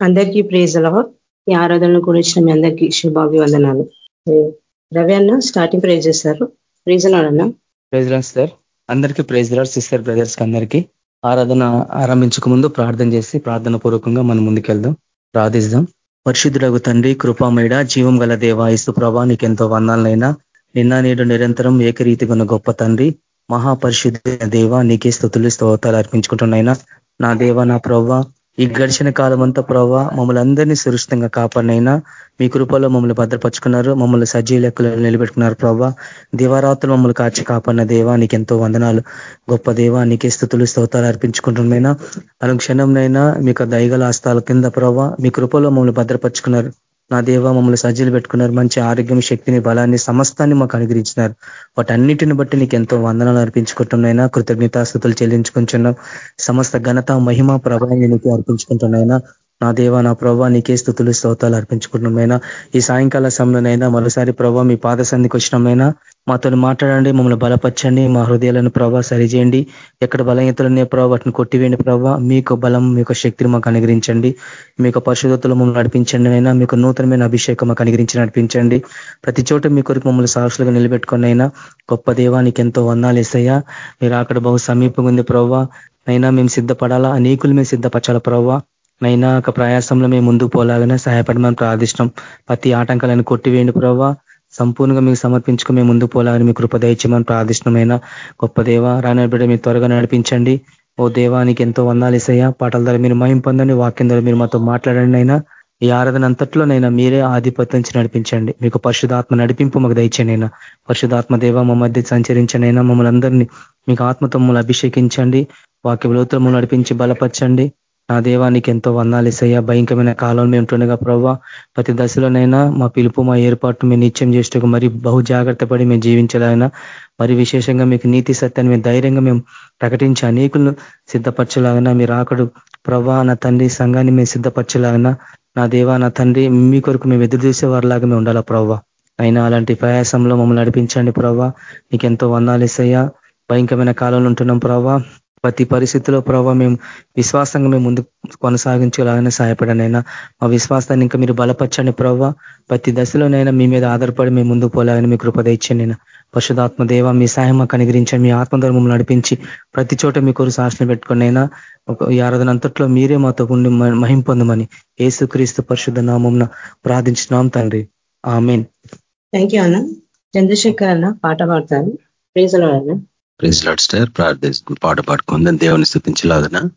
అందరికీ ప్రేజలో ఈ ఆరాధనలు గురించిన మీ అందరికీ శుభాభివందనాలు. రవి అన్న స్టార్టింగ్ ప్రైజ్ చేస్తారు. ప్రైజ్ అన్న. ప్రైజ్ సార్ అందరికీ ప్రైజ్ సిస్టర్ బ్రదర్స్ అందరికీ. ఆరాధన ఆరంభించక ముందు ప్రార్థన చేసి ప్రార్థన పూర్వకంగా మనం ముందుకెళ్దాం. ప్రార్థిస్తాం పరిశుద్ధులకు తండ్రి కృపామేడ జీవం గల దేవ ఇసు ప్రభా నీకెంతో వందాలనైనా నిన్న నేడు నిరంతరం ఏకరీతిగా ఉన్న గొప్ప తండ్రి మహాపరిశుద్ధ దేవ నీకే స్థుతులు స్తోతాలు అర్పించుకుంటున్నాయినా. నా దేవ నా ప్రవ్వ ఈ గడిచిన కాలం అంతా ప్రభావ మమ్మల్ని అందరినీ సురక్షితంగా కాపాడినైనా. మీ కృపలో మమ్మల్ని భద్రపరుచుకున్నారు మమ్మల్ని సజీవ లెక్కలు నిలబెట్టుకున్నారు ప్రభావ దివారాత్రులు మమ్మల్ని కాచి కాపాడిన దేవా నీకు ఎంతో వందనాలు. గొప్ప దేవా నీకే స్థుతులు స్తోతాలు అర్పించుకుంటున్నైనా అనుక్షణంనైనా మీకు దైగల ఆస్తాల కింద ప్రభావ మీ కృపలో మమ్మల్ని భద్రపరుచుకున్నారు. నా దేవ మమ్మల్ని సజ్జలు పెట్టుకున్నారు. మంచి ఆరోగ్యం శక్తిని బలాన్ని సమస్తాన్ని మాకు అనుగ్రహించినారు. వాటన్నిటిని బట్టి నీకు ఎంతో వందనాలు అర్పించుకుంటున్నాయినా కృతజ్ఞతాస్థుతులు చెల్లించుకుంటున్నాం. సమస్త ఘనత మహిమ ప్రభావం నీకు అర్పించుకుంటున్నాయినా నా దేవ నా ప్రభావ నీకే స్థుతులు స్తోతాలు అర్పించుకుంటున్నామైనా? ఈ సాయంకాల సమయంలోనైనా మరోసారి ప్రభావ మీ పాద సంధికి వచ్చినమైనా? మాతో మాట్లాడండి మమ్మల్ని బలపరచండి మా హృదయాలను ప్రభావ సరిచేయండి. ఎక్కడ బలహీతలున్నాయి ప్రభావ వాటిని కొట్టివేయండి ప్రభావ మీకు బలం మీకు శక్తిని మాకు అనుగ్రహించండి. మీకు పరిశుద్ధతలు మమ్మల్ని నడిపించండి అయినా మీకు నూతనమైన అభిషేకం మాకు అనుగ్రహించి నడిపించండి. ప్రతి చోట మీ కొరకు మమ్మల్ని సాక్షులుగా నిలబెట్టుకుని అయినా గొప్ప దేవానికి ఎంతో వందాలు ఇస్తాయా మీరు అక్కడ బహు సమీపంగా ఉంది ప్రభావ అయినా మేము సిద్ధపడాలా? అనేకులు మేము సిద్ధపరచాలా ప్రవ్వ నైనా ఒక ప్రయాసంలో మేము ముందుకు పోలాగానే సహాయపడమని ప్రార్థిష్టం ప్రతి ఆటంకాలను కొట్టివేయండి ప్రవ్వ. సంపూర్ణంగా మీకు సమర్పించుకు మేము ముందుకు పోలాలని మీ కృప దయచేయమని ప్రార్థిష్టమైన గొప్ప దేవ రానబిడ్డ మీరు త్వరగా నడిపించండి. ఓ దేవానికి ఎంతో వందాలు ఇసయ్యా. పాటల ద్వారా మీరు మయం పొందండి. వాక్యం ద్వారా మీరు మాతో మాట్లాడండి అయినా ఈ ఆరాధన అంతట్లోనైనా మీరే ఆధిపత్యం నడిపించండి. మీకు పరిశుధాత్మ నడిపింపు మాకు దయచేనైనా పరిశుధాత్మ దేవ మా మధ్య సంచరించనైనా మమ్మల్ని అందరినీ మీకు ఆత్మతో మమ్మల్ని అభిషేకించండి. వాక్య లోతులు నడిపించి బలపరచండి. నా దేవానికి ఎంతో వందాలు ఇసయ్యా. భయంకరమైన కాలంలో మేము ఉంటుండగా ప్రవ్వ ప్రతి దశలోనైనా మా పిలుపు మా ఏర్పాటు మేము నిత్యం చేసేటకు మరి బహు జాగ్రత్త పడి మేము జీవించాలైనా మరి విశేషంగా మీకు నీతి సత్యాన్ని మేము ధైర్యంగా మేము ప్రకటించి అనేకులను సిద్ధపరచలాగినా మీరు ఆకడు ప్రభా నా తండ్రి సంఘాన్ని మేము సిద్ధపరచలాగినా నా దేవా నా తండ్రి మీ కొరకు మేము ఎదురు చూసే వారిలాగా మేము ఉండాలా ప్రవ్వ? అయినా అలాంటి ప్రయాసంలో మమ్మల్ని నడిపించండి ప్రవ్వ. నీకు ఎంతో వందాలు ఇసయ్యా. భయంకరమైన కాలంలో ఉంటున్నాం ప్రవ్వ. ప్రతి పరిస్థితిలో ప్రభావ మేము విశ్వాసంగా మేము ముందు కొనసాగించేలాగానే సహాయపడనైనా మా విశ్వాసాన్ని ఇంకా మీరు బలపరచండి ప్రభావ ప్రతి దశలోనైనా మీ మీద ఆధారపడి మేము ముందుకు పోలాగని మీ కృపద ఇచ్చండి నేను పశుధాత్మ దేవ మీ సాయం మాకు అనుగ్రహించండి. మీ ఆత్మధర్మం నడిపించి ప్రతి చోట మీ కొరు సాక్షణ పెట్టుకునైనా ఒక ఆరాధన అంతట్లో మీరే మాతో ఉండి మహిం పొందమని ఏసుక్రీస్తు పరిశుద్ధ నామం ప్రార్థించినాం తండ్రి. ఆమెన్. థ్యాంక్ యూ అన్న. చంద్రశేఖర్ అన్న పాట పాడతాను ప్రేజలో అన్న. ప్రిన్స్ లాడ్ స్టార్ ప్రార్థిస్తూ పాట పాడుకుందని దేవుని స్థుతించలాగన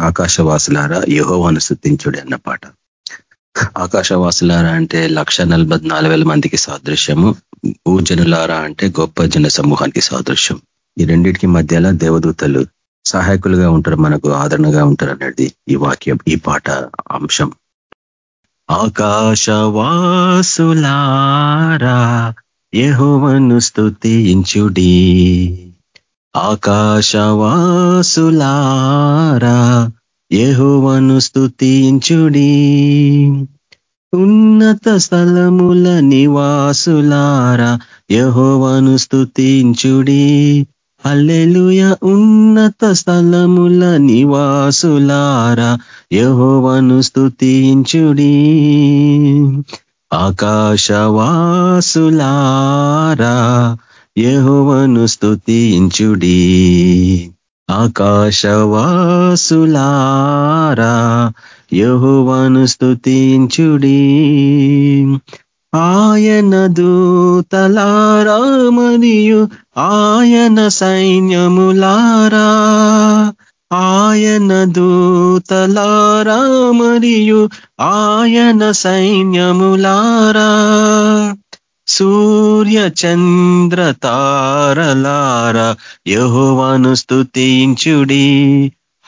ఆకాశవాసులారా యహోవాను స్థుతించుడి అన్న పాట. ఆకాశవాసులారా అంటే లక్ష మందికి సాదృశ్యము. భూజనులారా అంటే గొప్ప జన సమూహానికి సాదృశ్యం. ఈ రెండింటికి మధ్యలో దేవదూతలు సహాయకులుగా ఉంటారు మనకు ఆదరణగా ఉంటారు అనేది ఈ వాక్యం ఈ పాట అంశం. ఆకాశవాసులారా యహోవను స్థుతించుడి ఆకాశవాసులారా యహోవను స్థుతించుడి ఉన్నత స్థలముల నివాసులారా యహోవను స్థుతించుడి అల్లెలుయ ఉన్నత స్థలముల నివాసులారా యహోవను స్థుతించుడి ఆకాశవాసులారా యహోవను స్థుతించుడి ఆకాశవాసులారా యహోవను స్థుతించుడి ఆయన దూతలారా మరియు ఆయన సైన్యములారా ఆయన దూతలారా మరియు ఆయన సైన్యములారా. సూర్య చంద్ర తారలారా యహోవాను స్థుతించుడి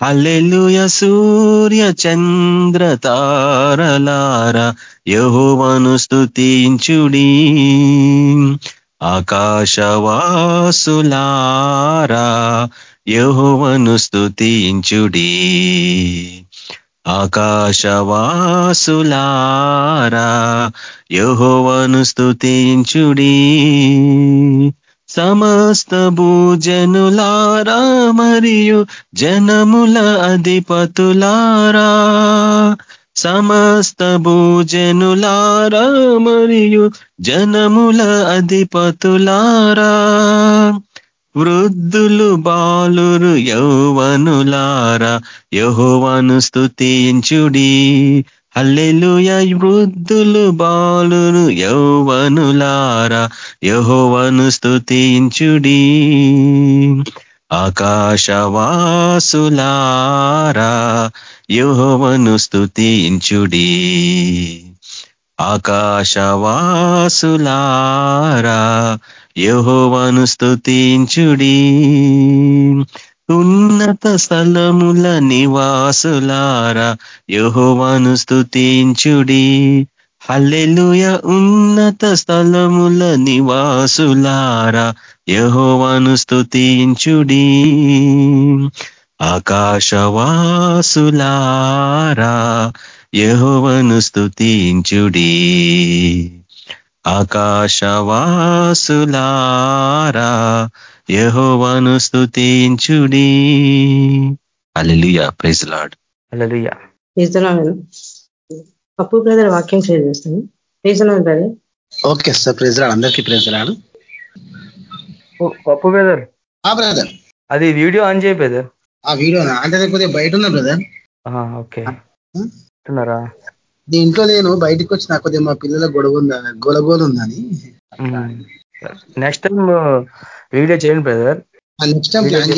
హల్లెలుయ సూర్య చంద్ర తారలారా యహోవాను స్థుతించుడి ఆకాశవాసులారా యహోవను స్థుతించుడి ఆకాశవాసులారా యహోవను స్థుతించుడి సమస్త భూజనులారా మరియు జనముల అధిపతులారా సమస్త భూజనులారా మరియు జనముల అధిపతులారా వృద్ధులు బాలురు యౌవనులారా యహోవను స్థుతించుడి హల్లెలుయ వృద్ధులు బాలురు యౌవనులారా యహోవను స్థుతించుడి ఆకాశవాసులారా యహోవను స్థుతించుడి ఆకాశవాసులారా యహోవను స్థుతించుడి ఉన్నత స్థలముల నివాసులారా యహోవను స్థుతించుడి హల్లెలుయ! ఉన్నత స్థలముల నివాసులారా యహోవను స్థుతించుడి ఆకాశవాసులారా యహోవను స్థుతించుడి ఆకాశవాసులారా యహోవను స్థుతించుడి అల్లెలుయా ప్రైజ్ లాడ్ అల్లెలుయా ఇస్తున్నాను పప్పు బ్రదర్ వాక్యం షేర్ చేస్తాను. ఇస్తున్నాను బ్రదర్ ఓకే సార్ ప్రైజ్ రాడు అందరికీ ప్రైజ్ రాడు పప్పు బ్రదర్ బ్రదర్ అది వీడియో ఆన్ చేయి బ్రదర్ ఆ వీడియో అంటే కొద్దిగా బయట ఉన్నా బ్రదర్ ఓకే. అంటున్నారా? దీంట్లో నేను బయటకు వచ్చి నాకు కొద్దిగా మా పిల్లల గొడవ ఉందా గొలగోలు ఉందని. నెక్స్ట్ టైం వీడియో చేయండి బ్రదర్ నెక్స్ట్ టైం ప్లాన్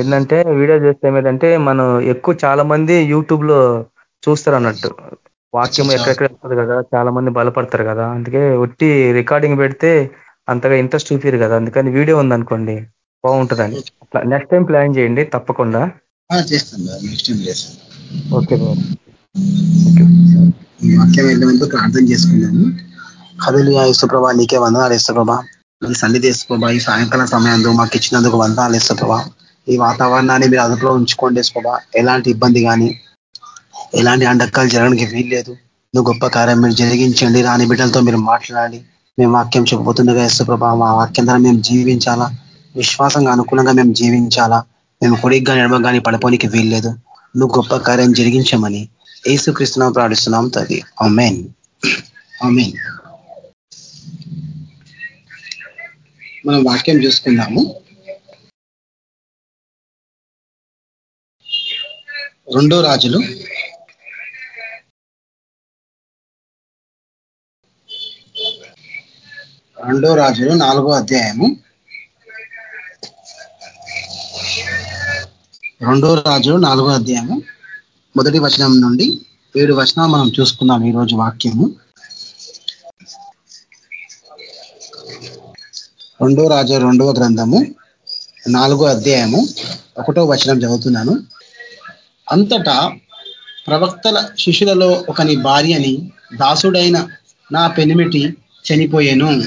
ఏంటంటే వీడియో చేస్తే ఏమైందంటే మనం ఎక్కువ చాలా మంది యూట్యూబ్లో చూస్తారు అన్నట్టు. వాక్యం ఎక్కడెక్కడ వస్తుంది కదా చాలా మంది బలపడతారు కదా. అందుకే ఒట్టి రికార్డింగ్ పెడితే అంతగా ఇంట్రెస్ట్ చూపిరు కదా. అందుకని వీడియో ఉందనుకోండి బాగుంటుందని. నెక్స్ట్ టైం ప్లాన్ చేయండి తప్పకుండా. చేస్తాను నెక్స్ట్ టైం చేస్తాను. ఓకే వాక్యం వెళ్ళే ముందు ప్రార్థన చేసుకున్నాను హదులు ఇష్టప్రభా నీకే వందనాలు ఇష్టప్రభా మీ సన్నిధి ఇష్టప్రభా ఈ సాయంకాలం సమయంలో మాకు ఇచ్చినందుకు వందనాలు ఇష్టప్రభా ఈ వాతావరణాన్ని మీరు అదుపులో ఉంచుకోండి ఇష్టప్రభా ఎలాంటి ఇబ్బంది కానీ ఎలాంటి అండకాలు జరగడానికి వీల్లేదు. నువ్వు గొప్ప కార్యం మీరు జరిగించండి రాని బిడ్డలతో మీరు మాట్లాడాలి మేము వాక్యం చెప్పబోతుండగా ఇష్టప్రభా మా వాక్యం ద్వారా మేము జీవించాలా? విశ్వాసంగా అనుకూలంగా మేము జీవించాలా? మేము కొడిగ్గా నడవగాని పడపోనికి వీల్లేదు. నువ్వు గొప్ప కార్యం జరిగించమని ఏసుక్రీస్తునాం ప్రార్థిస్తున్నాం తది అమెన్ అమెన్ మనం వాక్యం చూసుకుందాము. రెండో రాజులు. రెండో రాజులు నాలుగో అధ్యాయము. రెండో రాజు నాలుగో అధ్యాయము మొదటి వచనం నుండి ఏడు వచనాలు మనం చూసుకుందాం ఈరోజు వాక్యము. రెండో రాజు రెండవ గ్రంథము నాలుగో అధ్యాయము ఒకటో వచనం చదువుతున్నాను. అంతటా ప్రవక్తల శిష్యులలో ఒకని భార్యని దాసుడైన నా పెనిమిటి చనిపోయాను.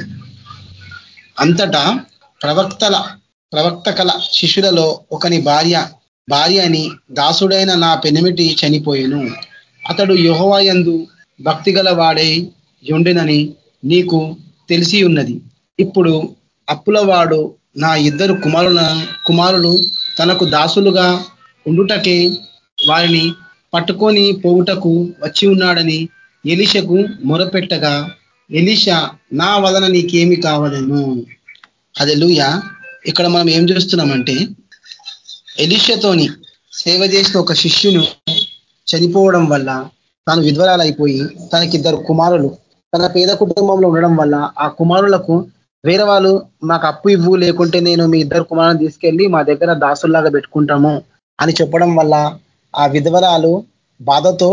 అంతటా ప్రవక్తల ప్రవక్తకల శిష్యులలో ఒకని భార్య భార్య అని దాసుడైన నా పెనిమిటి చనిపోయేను. అతడు యుహవాయందు భక్తి గల వాడై ఉండినని నీకు తెలిసి ఉన్నది. ఇప్పుడు అప్పులవాడు నా ఇద్దరు కుమారుల కుమారులు తనకు దాసులుగా ఉండుటకే వారిని పట్టుకొని పోవుటకు వచ్చి ఉన్నాడని ఎలిషకు మొరపెట్టగా ఎలిష నా వలన నీకేమి కావలేను? అది లూయ ఇక్కడ మనం ఏం చూస్తున్నామంటే ఎలిషతోని సేవ చేసిన ఒక శిష్యును చనిపోవడం వల్ల తాను విధ్వరాలైపోయి తనకిద్దరు కుమారులు తన పేద కుటుంబంలో ఉండడం వల్ల ఆ కుమారులకు వేరే వాళ్ళు మాకు అప్పు ఇవ్వు లేకుంటే నేను మీ ఇద్దరు కుమారులను తీసుకెళ్ళి మా దగ్గర దాసుల్లాగా పెట్టుకుంటాము అని చెప్పడం వల్ల ఆ విధవరాలు బాధతో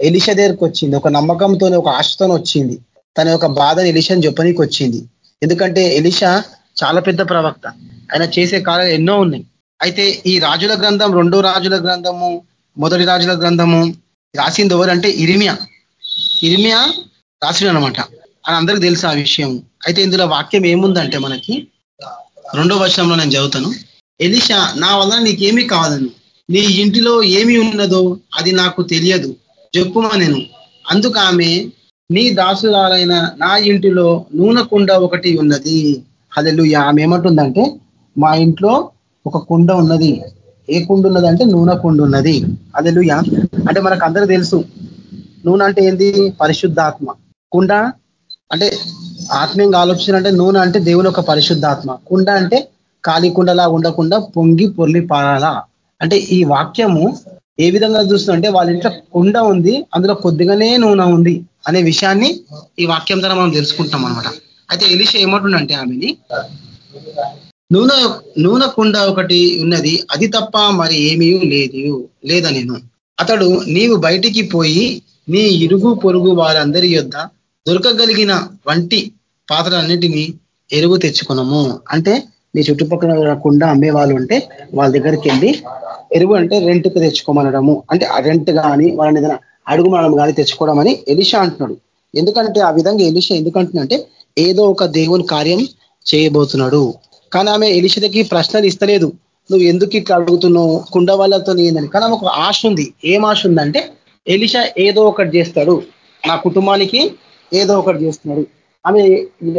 ఎలిష దగ్గరికి వచ్చింది. ఒక నమ్మకంతో ఒక ఆశతో వచ్చింది. తన యొక్క బాధని ఎలిషని చెప్పనీకి వచ్చింది ఎందుకంటే ఎలిష చాలా పెద్ద ప్రవక్త. ఆయన చేసే కార్యాలు ఎన్నో ఉన్నాయి. అయితే ఈ రాజుల గ్రంథం రెండో రాజుల గ్రంథము మొదటి రాజుల గ్రంథము రాసింది ఎవరంటే ఇరిమియా. ఇరిమియా రాసిన అనమాట అని అందరికి తెలుసు ఆ విషయం. అయితే ఇందులో వాక్యం ఏముందంటే మనకి రెండో వర్షంలో నేను చదువుతాను. ఎలిషా నా వల్ల నీకేమీ కాదను. నీ ఇంటిలో ఏమి ఉన్నదో అది నాకు తెలియదు. చెప్పుమా నేను. అందుకు ఆమె నీ దాసురాలైన నా ఇంటిలో నూనె కుండ ఒకటి ఉన్నది. అదెలు ఆమె ఏమంటుందంటే మా ఇంట్లో ఒక కుండ ఉన్నది. ఏ కుండ ఉన్నది అంటే నూనె కుండ ఉన్నది. అదెలు అంటే మనకు అందరూ తెలుసు. నూనె అంటే ఏంది? పరిశుద్ధాత్మ. కుండ అంటే ఆత్మీయంగా ఆలోచన అంటే నూనె అంటే దేవుని ఒక పరిశుద్ధాత్మ. కుండ అంటే ఖాళీ కుండలా ఉండకుండా పొంగి పొర్లి పారాలా అంటే ఈ వాక్యము ఏ విధంగా చూస్తుందంటే వాళ్ళ ఇంట్లో కుండ ఉంది అందులో కొద్దిగానే నూనె ఉంది అనే విషయాన్ని ఈ వాక్యం ద్వారా మనం తెలుసుకుంటాం అనమాట అయితే ఎలిష ఏమంటుండంటే ఆమెని? నూనె నూనె కుండ ఒకటి ఉన్నది అది తప్ప మరి ఏమీ లేదు లేదా నేను? అతడు నీవు బయటికి పోయి నీ ఇరుగు పొరుగు వారందరి యొద్ దొరకగలిగిన వంటి పాత్రలన్నిటినీ ఎరుగు తెచ్చుకున్నాము అంటే నీ చుట్టుపక్కల కుండ అమ్మే వాళ్ళు ఉంటే వాళ్ళ దగ్గరికి వెళ్ళి ఎరువు అంటే రెంట్కి తెచ్చుకోమనడము. అంటే రెంట్ కానీ వాళ్ళని ఏదైనా అడుగు మనం కానీ తెచ్చుకోవడం అని ఎలిషా అంటున్నాడు. ఎందుకంటే ఆ విధంగా ఎలిషా ఎందుకంటున్నంటే ఏదో ఒక దేవుని కార్యం చేయబోతున్నాడు. కానీ ఆమె ఎలిషదకి ప్రశ్నలు ఇస్తలేదు. నువ్వు ఎందుకు ఇట్లా అడుగుతున్నావు? కుండ వాళ్ళతో ఏందని కానీ ఒక ఆశ ఉంది. ఏం ఆశ ఉందంటే ఎలిష ఏదో ఒకటి చేస్తాడు. నా కుటుంబానికి ఏదో ఒకటి చేస్తున్నాడు. ఆమె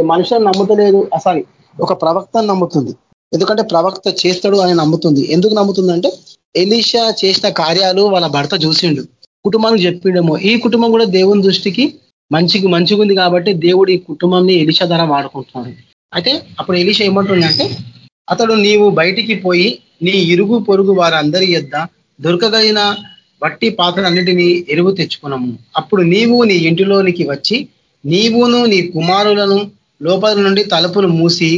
మనుషులను నమ్ముతలేదు. అసలు ఒక ప్రవక్తను నమ్ముతుంది. ఎందుకంటే ప్రవక్త చేస్తాడు అని నమ్ముతుంది. ఎందుకు నమ్ముతుందంటే ఎలిషా చేసిన కార్యాలు వాళ్ళ భర్త చూసిండు. కుటుంబానికి చెప్పిండేమో. ఈ కుటుంబం కూడా దేవుని దృష్టికి మంచికి మంచిగా ఉంది కాబట్టి దేవుడు ఈ కుటుంబాన్ని ఎలిషా ద్వారా వాడుకుంటున్నాడు. అయితే అప్పుడు ఎలీష ఏమంటుందంటే అతడు నీవు బయటికి పోయి నీ ఇరుగు పొరుగు వారందరి యొద్ దొరకగలిగిన బట్టి పాత్రలన్నిటినీ ఎరువు తెచ్చుకున్నాము అప్పుడు నీవు నీ ఇంటిలోనికి వచ్చి నీవును నీ కుమారులను లోపల నుండి తలుపులు మూసి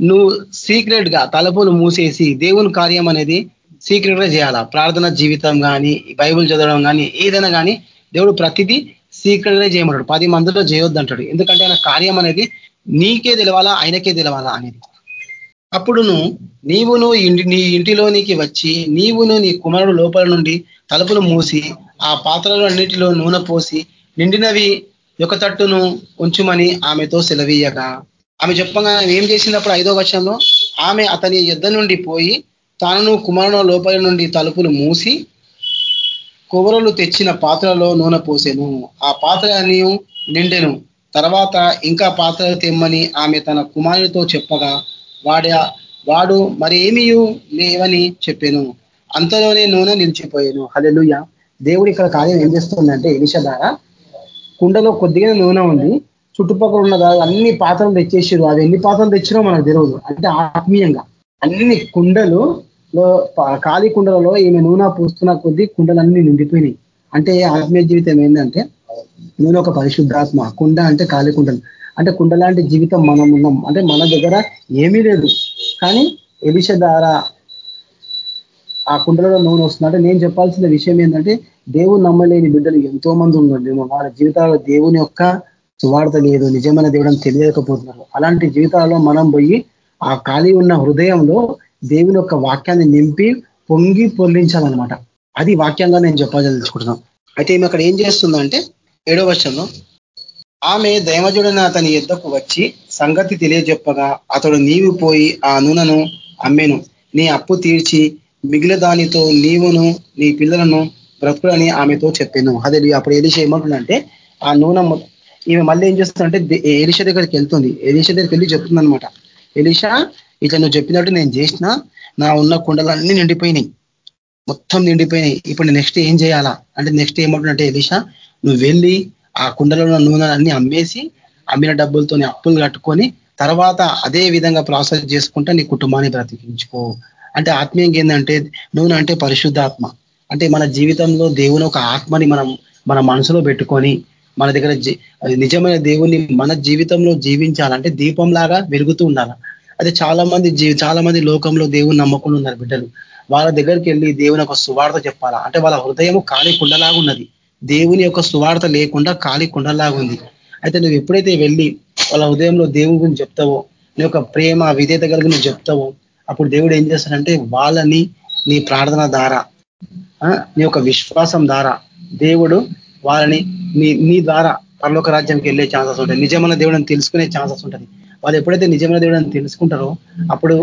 నువ్వు సీక్రెట్గా తలుపులు మూసేసి దేవుని కార్యం అనేది సీక్రెట్గా చేయాలా? ప్రార్థన జీవితం కానీ బైబుల్ చదవడం కానీ ఏదైనా కానీ దేవుడు ప్రతిదీ సీక్రెట్గా చేయమంటాడు. పది మందిలో చేయొద్దంటాడు. ఎందుకంటే ఆయన కార్యం అనేది నీకే తెలవాలా ఆయనకే తెలవాలా అనేది. అప్పుడును నీవును నీ ఇంటిలోనికి వచ్చి నీవును నీ కుమారుడు లోపల నుండి తలుపులు మూసి ఆ పాత్రలు అన్నిటిలో నూనె పోసి నిండినవి యొక్క తట్టును ఉంచుమని ఆమెతో సెలవీయగా ఆమె చెప్పగా ఏం చేసినప్పుడు ఐదో వర్షంలో ఆమె అతని యుద్ధ నుండి పోయి తాను కుమారుడు లోపల నుండి తలుపులు మూసి కొవరలు తెచ్చిన పాత్రలో నూనె పోసెను. ఆ పాత్ర నిండెను. తర్వాత ఇంకా పాత్ర తెమ్మని ఆమె తన కుమారుడితో చెప్పగా వాడ వాడు మరి ఏమీ లేవని చెప్పాను. అంతలోనే నూనె నిలిచిపోయాను. హలెలుయ దేవుడు ఇక్కడ కార్యం ఏం చేస్తుందంటే ఎలిష ద్వారా కుండలో కొద్దిగా నూనె ఉంది. చుట్టుపక్కల ఉన్న అన్ని పాత్రలు తెచ్చేసారు అది ఎన్ని పాత్రలు తెచ్చినో మనకు తెలియదు అంటే ఆత్మీయంగా అన్ని కుండలు ఖాళీ కుండలలో ఈమె నూనె పూస్తున్న కొద్దీ కుండలన్నీ నిండిపోయినాయి. అంటే ఆత్మీయ జీవితం ఏంటంటే నేను ఒక పరిశుద్ధాత్మ కుండ అంటే ఖాళీ కుండలు. అంటే కుండ లాంటి జీవితం మనం ఉన్నాం. అంటే మన దగ్గర ఏమీ లేదు. కానీ ఎలిష ద్వారా ఆ కుండలలో నూనె వస్తుంది. అంటే నేను చెప్పాల్సిన విషయం ఏంటంటే దేవుని నమ్మలేని బిడ్డలు ఎంతో మంది ఉన్నారు వాళ్ళ జీవితాల్లో దేవుని యొక్క సువార్త లేదు. నిజమైన దేవుడని తెలియకపోతున్నారు. అలాంటి జీవితాల్లో మనం పోయి ఆ ఖాళీ ఉన్న హృదయంలో దేవుని యొక్క వాక్యాన్ని నింపి పొంగి పొల్లించాలన్నమాట అది వాక్యంగా నేను చెప్పదలుచుకుంటున్నాను. అయితే ఈమె అక్కడ ఏం చేస్తుందంటే ఏడో వర్షంలో ఆమె దైవజుడని అతని యుద్ధకు వచ్చి సంగతి తెలియజెప్పగా అతడు నీవు పోయి ఆ నూనెను అమ్మెను. నీ అప్పు తీర్చి మిగిలిన దానితో నీవును నీ పిల్లలను బ్రతుకులని ఆమెతో చెప్పాను. అదే అప్పుడు ఏలిష ఏమంటుందంటే ఆ నూనె ఈమె మళ్ళీ ఏం చేస్తుందంటే ఎలిష దగ్గరికి వెళ్తుంది. ఎలిష దగ్గరికి వెళ్ళి చెప్తుంది అనమాట ఎలిషా ఇట్లా నువ్వు చెప్పినట్టు నేను చేసిన నా ఉన్న కుండలన్నీ నిండిపోయినాయి. మొత్తం నిండిపోయినాయి. ఇప్పుడు నెక్స్ట్ ఏం చేయాలా? అంటే నెక్స్ట్ ఏమంటుందంటే ఎలిషా నువ్వు వెళ్ళి ఆ కుండలో ఉన్న నూనె అన్ని అమ్మేసి అమ్మిన డబ్బులతో అప్పులు కట్టుకొని తర్వాత అదే విధంగా ప్రాసెస్ చేసుకుంటా నీ కుటుంబాన్ని బ్రతికించుకో. అంటే ఆత్మీయంగా ఏంటంటే నూనె అంటే పరిశుద్ధాత్మ. అంటే మన జీవితంలో దేవుని ఒక ఆత్మని మనం మన మనసులో పెట్టుకొని మన దగ్గర నిజమైన దేవుని మన జీవితంలో జీవించాలంటే దీపం లాగా వెలుగుతూ ఉండాలి. అదే చాలా మంది చాలా మంది లోకంలో దేవుని నమ్మకుండా ఉన్నారు బిడ్డలు. వాళ్ళ దగ్గరికి వెళ్ళి దేవుని ఒక సువార్త చెప్పాలా? అంటే వాళ్ళ హృదయం ఖాళీ కుండలాగా ఉన్నది. దేవుని యొక్క సువార్త లేకుండా ఖాళీ కుండలాగా ఉంది. అయితే నువ్వు ఎప్పుడైతే వెళ్ళి వాళ్ళ ఉదయంలో దేవుని గురించి చెప్తావో నీ యొక్క ప్రేమ విధేత కలిగి నువ్వు చెప్తావో అప్పుడు దేవుడు ఏం చేస్తాడంటే వాళ్ళని నీ ప్రార్థన ద్వారా నీ యొక్క విశ్వాసం ద్వారా దేవుడు వాళ్ళని నీ నీ ద్వారా పరలోక రాజ్యానికి వెళ్ళే ఛాన్సెస్ ఉంటాయి. నిజమైన దేవుడిని తెలుసుకునే ఛాన్సెస్ ఉంటుంది వాళ్ళు ఎప్పుడైతే నిజమైన దేవుడిని తెలుసుకుంటారో అప్పుడు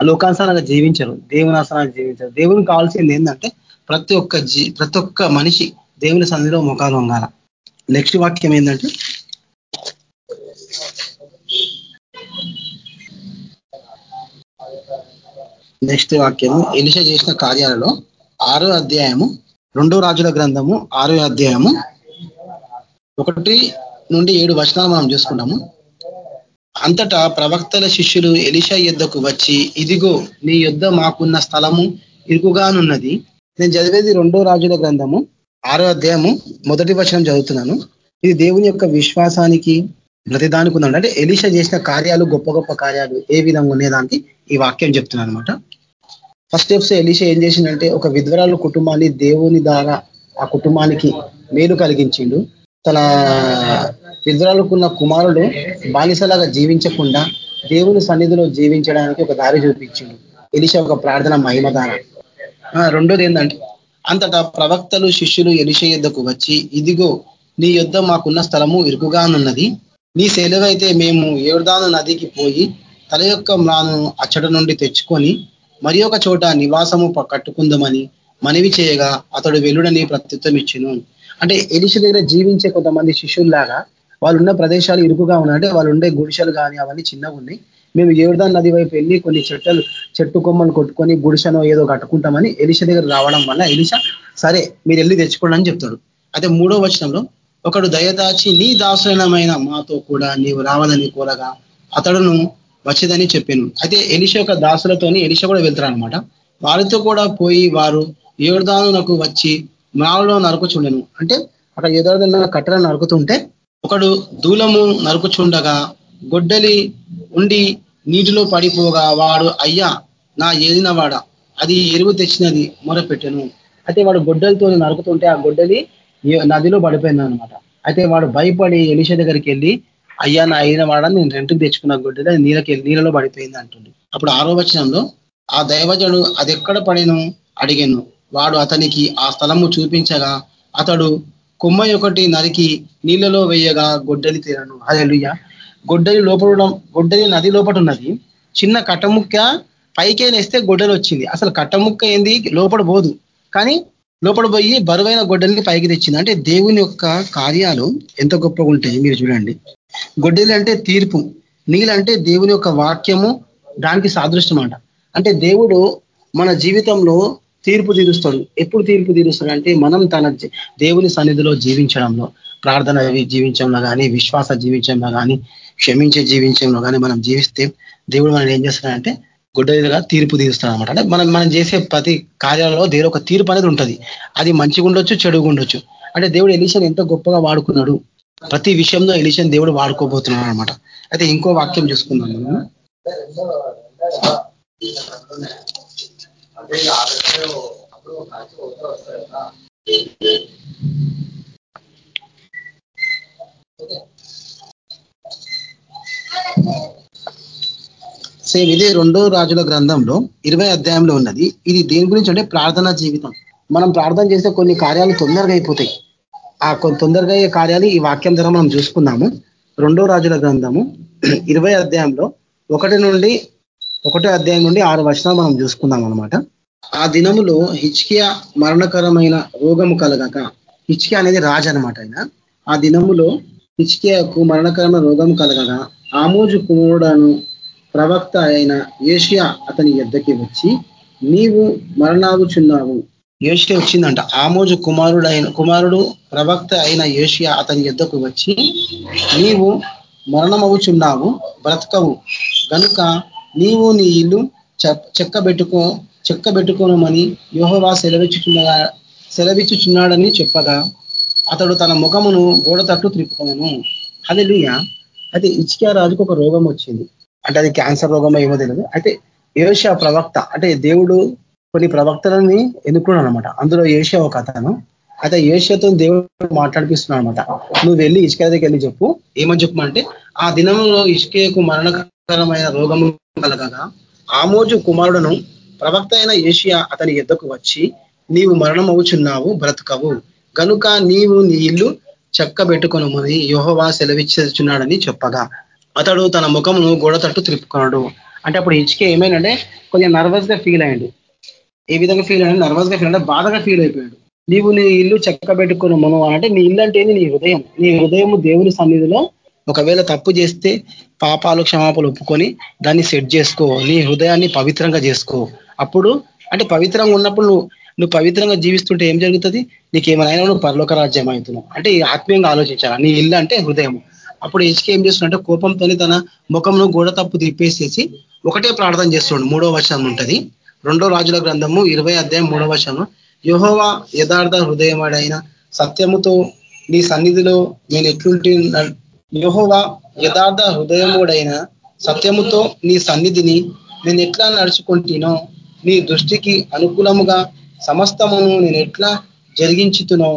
లోకానుసారంగా జీవించరు దేవునాసనాన్ని జీవించరు. దేవునికి కావాల్సింది ఏంటంటే ప్రతి ఒక్క జీ ప్రతి ఒక్క మనిషి దేవుని సన్నిధిలో ముఖాలు ఉండాల నెక్స్ట్ వాక్యం ఏంటంటే? నెక్స్ట్ వాక్యము ఎలిష చేసిన కార్యాలలో ఆరో అధ్యాయము రెండో రాజుల గ్రంథము ఆరో అధ్యాయము ఒకటి నుండి ఏడు వచనాలు మనం చూసుకుంటాము. అంతటా ప్రవక్తల శిష్యులు ఎలిషా యుద్ధకు వచ్చి ఇదిగో నీ యుద్ధ మాకున్న స్థలము ఇరుకుగానున్నది నేను చదివేది రెండో రాజుల గ్రంథము ఆరో అధ్యాయము మొదటి వచనం చదువుతున్నాను. ఇది దేవుని యొక్క విశ్వాసానికి ప్రతిదానికి ఉందండి అంటే ఎలిష చేసిన కార్యాలు గొప్ప గొప్ప కార్యాలు ఏ విధంగా ఉండేదానికి ఈ వాక్యం చెప్తున్నాను అనమాట ఫస్ట్ స్టెప్స్ ఎలిష ఏం చేసిందంటే ఒక విధ్వరాలు కుటుంబాన్ని దేవుని ద్వారా ఆ కుటుంబానికి మేలు కలిగించిండు. తన విధ్వరాలకున్న కుమారుడు బానిసలాగా జీవించకుండా దేవుని సన్నిధిలో జీవించడానికి ఒక దారి చూపించిండు. ఎలిష ఒక ప్రార్థన మహిమ ద్వారా. రెండోది ఏంటంటే అంతటా ప్రవక్తలు శిష్యులు ఎలిష యుద్ధకు వచ్చి ఇదిగో నీ యుద్ధ మాకున్న స్థలము ఇరుకుగానున్నది. నీ సెలవైతే మేము ఏడుదాను నదికి పోయి తల యొక్క మ్రాను అచ్చట నుండి తెచ్చుకొని మరి ఒక చోట నివాసము కట్టుకుందామని మనవి చేయగా అతడు వెలుడని ప్రత్యుత్వం ఇచ్చును. అంటే ఎలిష దగ్గర జీవించే కొంతమంది శిష్యుల్లాగా వాళ్ళు ఉన్న ప్రదేశాలు ఇరుకుగా ఉన్నాయి. అంటే వాళ్ళు ఉండే గుడిసెలు కానీ అవన్నీ చిన్నగా ఉన్నాయి మేము ఏడుదాన్ నది వైపు వెళ్ళి కొన్ని చెట్టలు చెట్టు కొమ్మలు కొట్టుకొని గుడిసెనో ఏదో కట్టుకుంటామని ఎలిష దగ్గర రావడం వల్ల ఎలిష సరే మీరు వెళ్ళి తెచ్చుకోండి అని చెప్తాడు. అయితే మూడో వచనంలో ఒకడు దయదాచి నీ దాసులమైన మాతో కూడా నీవు రావాలని కోరగా అతడును వచ్చేదని చెప్పాను. అయితే ఎలిష యొక్క దాసులతోని ఎలిష కూడా వెళ్తారు అనమాట వారితో కూడా పోయి వారు ఏడుదానులకు వచ్చి మాలలో నరుకుచుండెను. అంటే అక్కడ ఏదో కట్టడం నరుకుతుంటే ఒకడు దూలము నరుకుచుండగా గొడ్డలి ఉండి నీటిలో పడిపోగా వాడు అయ్యా నా ఏదినవాడ అది ఎరువు తెచ్చినది మొరపెట్టెను. అయితే వాడు గొడ్డలతో నరుకుతుంటే ఆ గొడ్డలి నదిలో పడిపోయింది అనమాట అయితే వాడు భయపడి ఎలిష దగ్గరికి వెళ్ళి అయ్యా నా అయిన వాడని నేను రెంట్కి తెచ్చుకున్న గొడ్డలి అది నీళ్ళకి నీళ్ళలో పడిపోయింది అంటుంది. అప్పుడు ఆరో వచనంలో ఆ దైవజడు అది ఎక్కడ పడిను? అడిగాను. వాడు అతనికి ఆ స్థలము చూపించగా అతడు కొమ్మ ఒకటి నరికి నీళ్ళలో వేయగా గొడ్డలి తీరను. అదెలుయ్య గొడ్డలి లోపల గొడ్డలి నది లోపల ఉన్నది. చిన్న కట్టముక్క పైకే నేస్తే గొడ్డలి వచ్చింది. అసలు కట్టముక్క ఏంది? లోపల పోదు. కానీ లోపల పోయి బరువైన గొడ్డలిని పైకి తెచ్చింది. అంటే దేవుని యొక్క కార్యాలు ఎంత గొప్పగా ఉంటాయి మీరు చూడండి. గొడ్డలి అంటే తీర్పు. నీళ్ళంటే దేవుని యొక్క వాక్యము దానికి సాదృష్టం అంట. అంటే దేవుడు మన జీవితంలో తీర్పు తీరుస్తాడు. ఎప్పుడు తీర్పు తీరుస్తాడు అంటే మనం తన దేవుని సన్నిధిలో జీవించడంలో. ప్రార్థన జీవించంలో కానీ విశ్వాస జీవించంలో కానీ క్షమించే జీవించంలో కానీ మనం జీవిస్తే దేవుడు మనం ఏం చేస్తున్నాడంటే గుడ్డగా తీర్పు తీరుస్తాడు అనమాట అంటే మనం మనం చేసే ప్రతి కార్యాలలో దేవుడు ఒక తీర్పు అనేది ఉంటుంది. అది మంచిగా ఉండొచ్చు చెడుగా ఉండొచ్చు. అంటే దేవుడు ఎలిషన్ ఎంతో గొప్పగా వాడుకున్నాడు. ప్రతి విషయంలో ఎలిషన్ దేవుడు వాడుకోబోతున్నాడు అనమాట అయితే ఇంకో వాక్యం చూసుకుందాం మనం. సేమ్ ఇదే రెండో రాజుల గ్రంథంలో ఇరవై అధ్యాయంలో ఉన్నది. ఇది దేని గురించి అంటే ప్రార్థనా జీవితం. మనం ప్రార్థన చేస్తే కొన్ని కార్యాలు తొందరగా అయిపోతాయి. ఆ కొన్ని తొందరగా అయ్యే కార్యాలు ఈ వాక్యం ద్వారా మనం చూసుకున్నాము రెండో రాజుల గ్రంథము ఇరవై అధ్యాయంలో ఒకటి నుండి ఒకటో అధ్యాయం నుండి ఆరు వర్షాలు మనం చూసుకుందాం అనమాట ఆ దినములో హిచ్కియా మరణకరమైన రోగము కలగక హిచ్కియా అనేది రాజు అనమాట ఆయన. ఆ దినములో హిచ్కియాకు మరణకరమైన రోగం కలగగా ఆమోజు కుమారుడను ప్రవక్త అయిన ఏషియా అతని ఎద్దకి వచ్చి నీవు మరణాగుచున్నావు ఏషియా వచ్చిందంట. ఆమోజు కుమారుడు అయిన కుమారుడు ప్రవక్త అయిన ఏషియా అతని ఎద్దకు వచ్చి నీవు మరణమవుచున్నావు బ్రతకవు. కనుక నీవు నీ ఇల్లు చెక్కబెట్టుకో చెక్కబెట్టుకోనమని చెక్క యోహవా సెలవిచ్చుచున్నగా సెలవిచ్చుచున్నాడని చెప్పగా అతడు తన ముఖమును గోడ తట్టు త్రిప్పుకున్నాను అది అయితే ఇచ్చికా రాజుకు ఒక రోగం వచ్చింది. అంటే అది క్యాన్సర్ రోగం ఏమో తెలియదు అయితే ఏషియా ప్రవక్త అంటే దేవుడు కొన్ని ప్రవక్తలని ఎన్నుకున్నాడు అనమాట అందులో ఏషియా ఒక అతను. అయితే ఏషియాతో దేవుడు మాట్లాడిపిస్తున్నాడు అనమాట నువ్వు వెళ్ళి ఇసుక దగ్గరికి వెళ్ళి చెప్పు. ఏమని చెప్పమంటే ఆ దినంలో ఇసుకకు మరణకరమైన రోగము కలగగా ఆమోజు కుమారుడును ప్రవక్త అయిన ఏషియా అతని ఎద్దకు వచ్చి నీవు మరణం అవుచున్నావు బ్రతకవు. కనుక నీవు నీ ఇల్లు చెక్క పెట్టుకొనమని యోహవా సెలవిచ్చున్నాడని చెప్పగా. అతడు తన ముఖమును గోడ తట్టు త్రిప్పుకున్నాడు అంటే అప్పుడు హిచ్కే ఏమైందంటే కొంచెం నర్వస్గా ఫీల్ అయ్యాడు. ఏ విధంగా ఫీల్ అయ్యాడు నర్వస్గా ఫీల్ అంటే బాధగా ఫీల్ అయిపోయాడు. నీవు నీ ఇల్లు చెక్కబెట్టుకుని మనం అంటే నీ ఇల్లు అంటే నీ హృదయం. నీ హృదయం దేవుని సన్నిధిలో ఒకవేళ తప్పు చేస్తే పాపాలు క్షమాపలు ఒప్పుకొని దాన్ని సెట్ చేసుకో. నీ హృదయాన్ని పవిత్రంగా చేసుకో. అప్పుడు అంటే పవిత్రంగా ఉన్నప్పుడు నువ్వు నువ్వు పవిత్రంగా జీవిస్తుంటే ఏం జరుగుతుంది? నీకు ఏమైనా నువ్వు పరలోక రాజ్యం అవుతున్నావు అంటే ఆత్మీయంగా ఆలోచించాలి? నీ ఇల్లు అంటే హృదయం అప్పుడు ఇసుక ఏం చేస్తుంటే కోపంతోనే తన ముఖంను గోడ తప్పు తిప్పేసేసి ఒకటే ప్రార్థన చేస్తుండు మూడో వర్షం ఉంటుంది. రెండో రాజుల గ్రంథము ఇరవై అధ్యాయం మూడో వర్షము యహోవా యథార్థ హృదయమాడైన సత్యముతో నీ సన్నిధిలో నేను ఎట్లుంటి యహోవా యథార్థ హృదయముడైన సత్యముతో నీ సన్నిధిని నేను ఎట్లా నడుచుకుంటునో నీ దృష్టికి అనుకూలముగా సమస్తమును నేను ఎట్లా జరిగించుతునో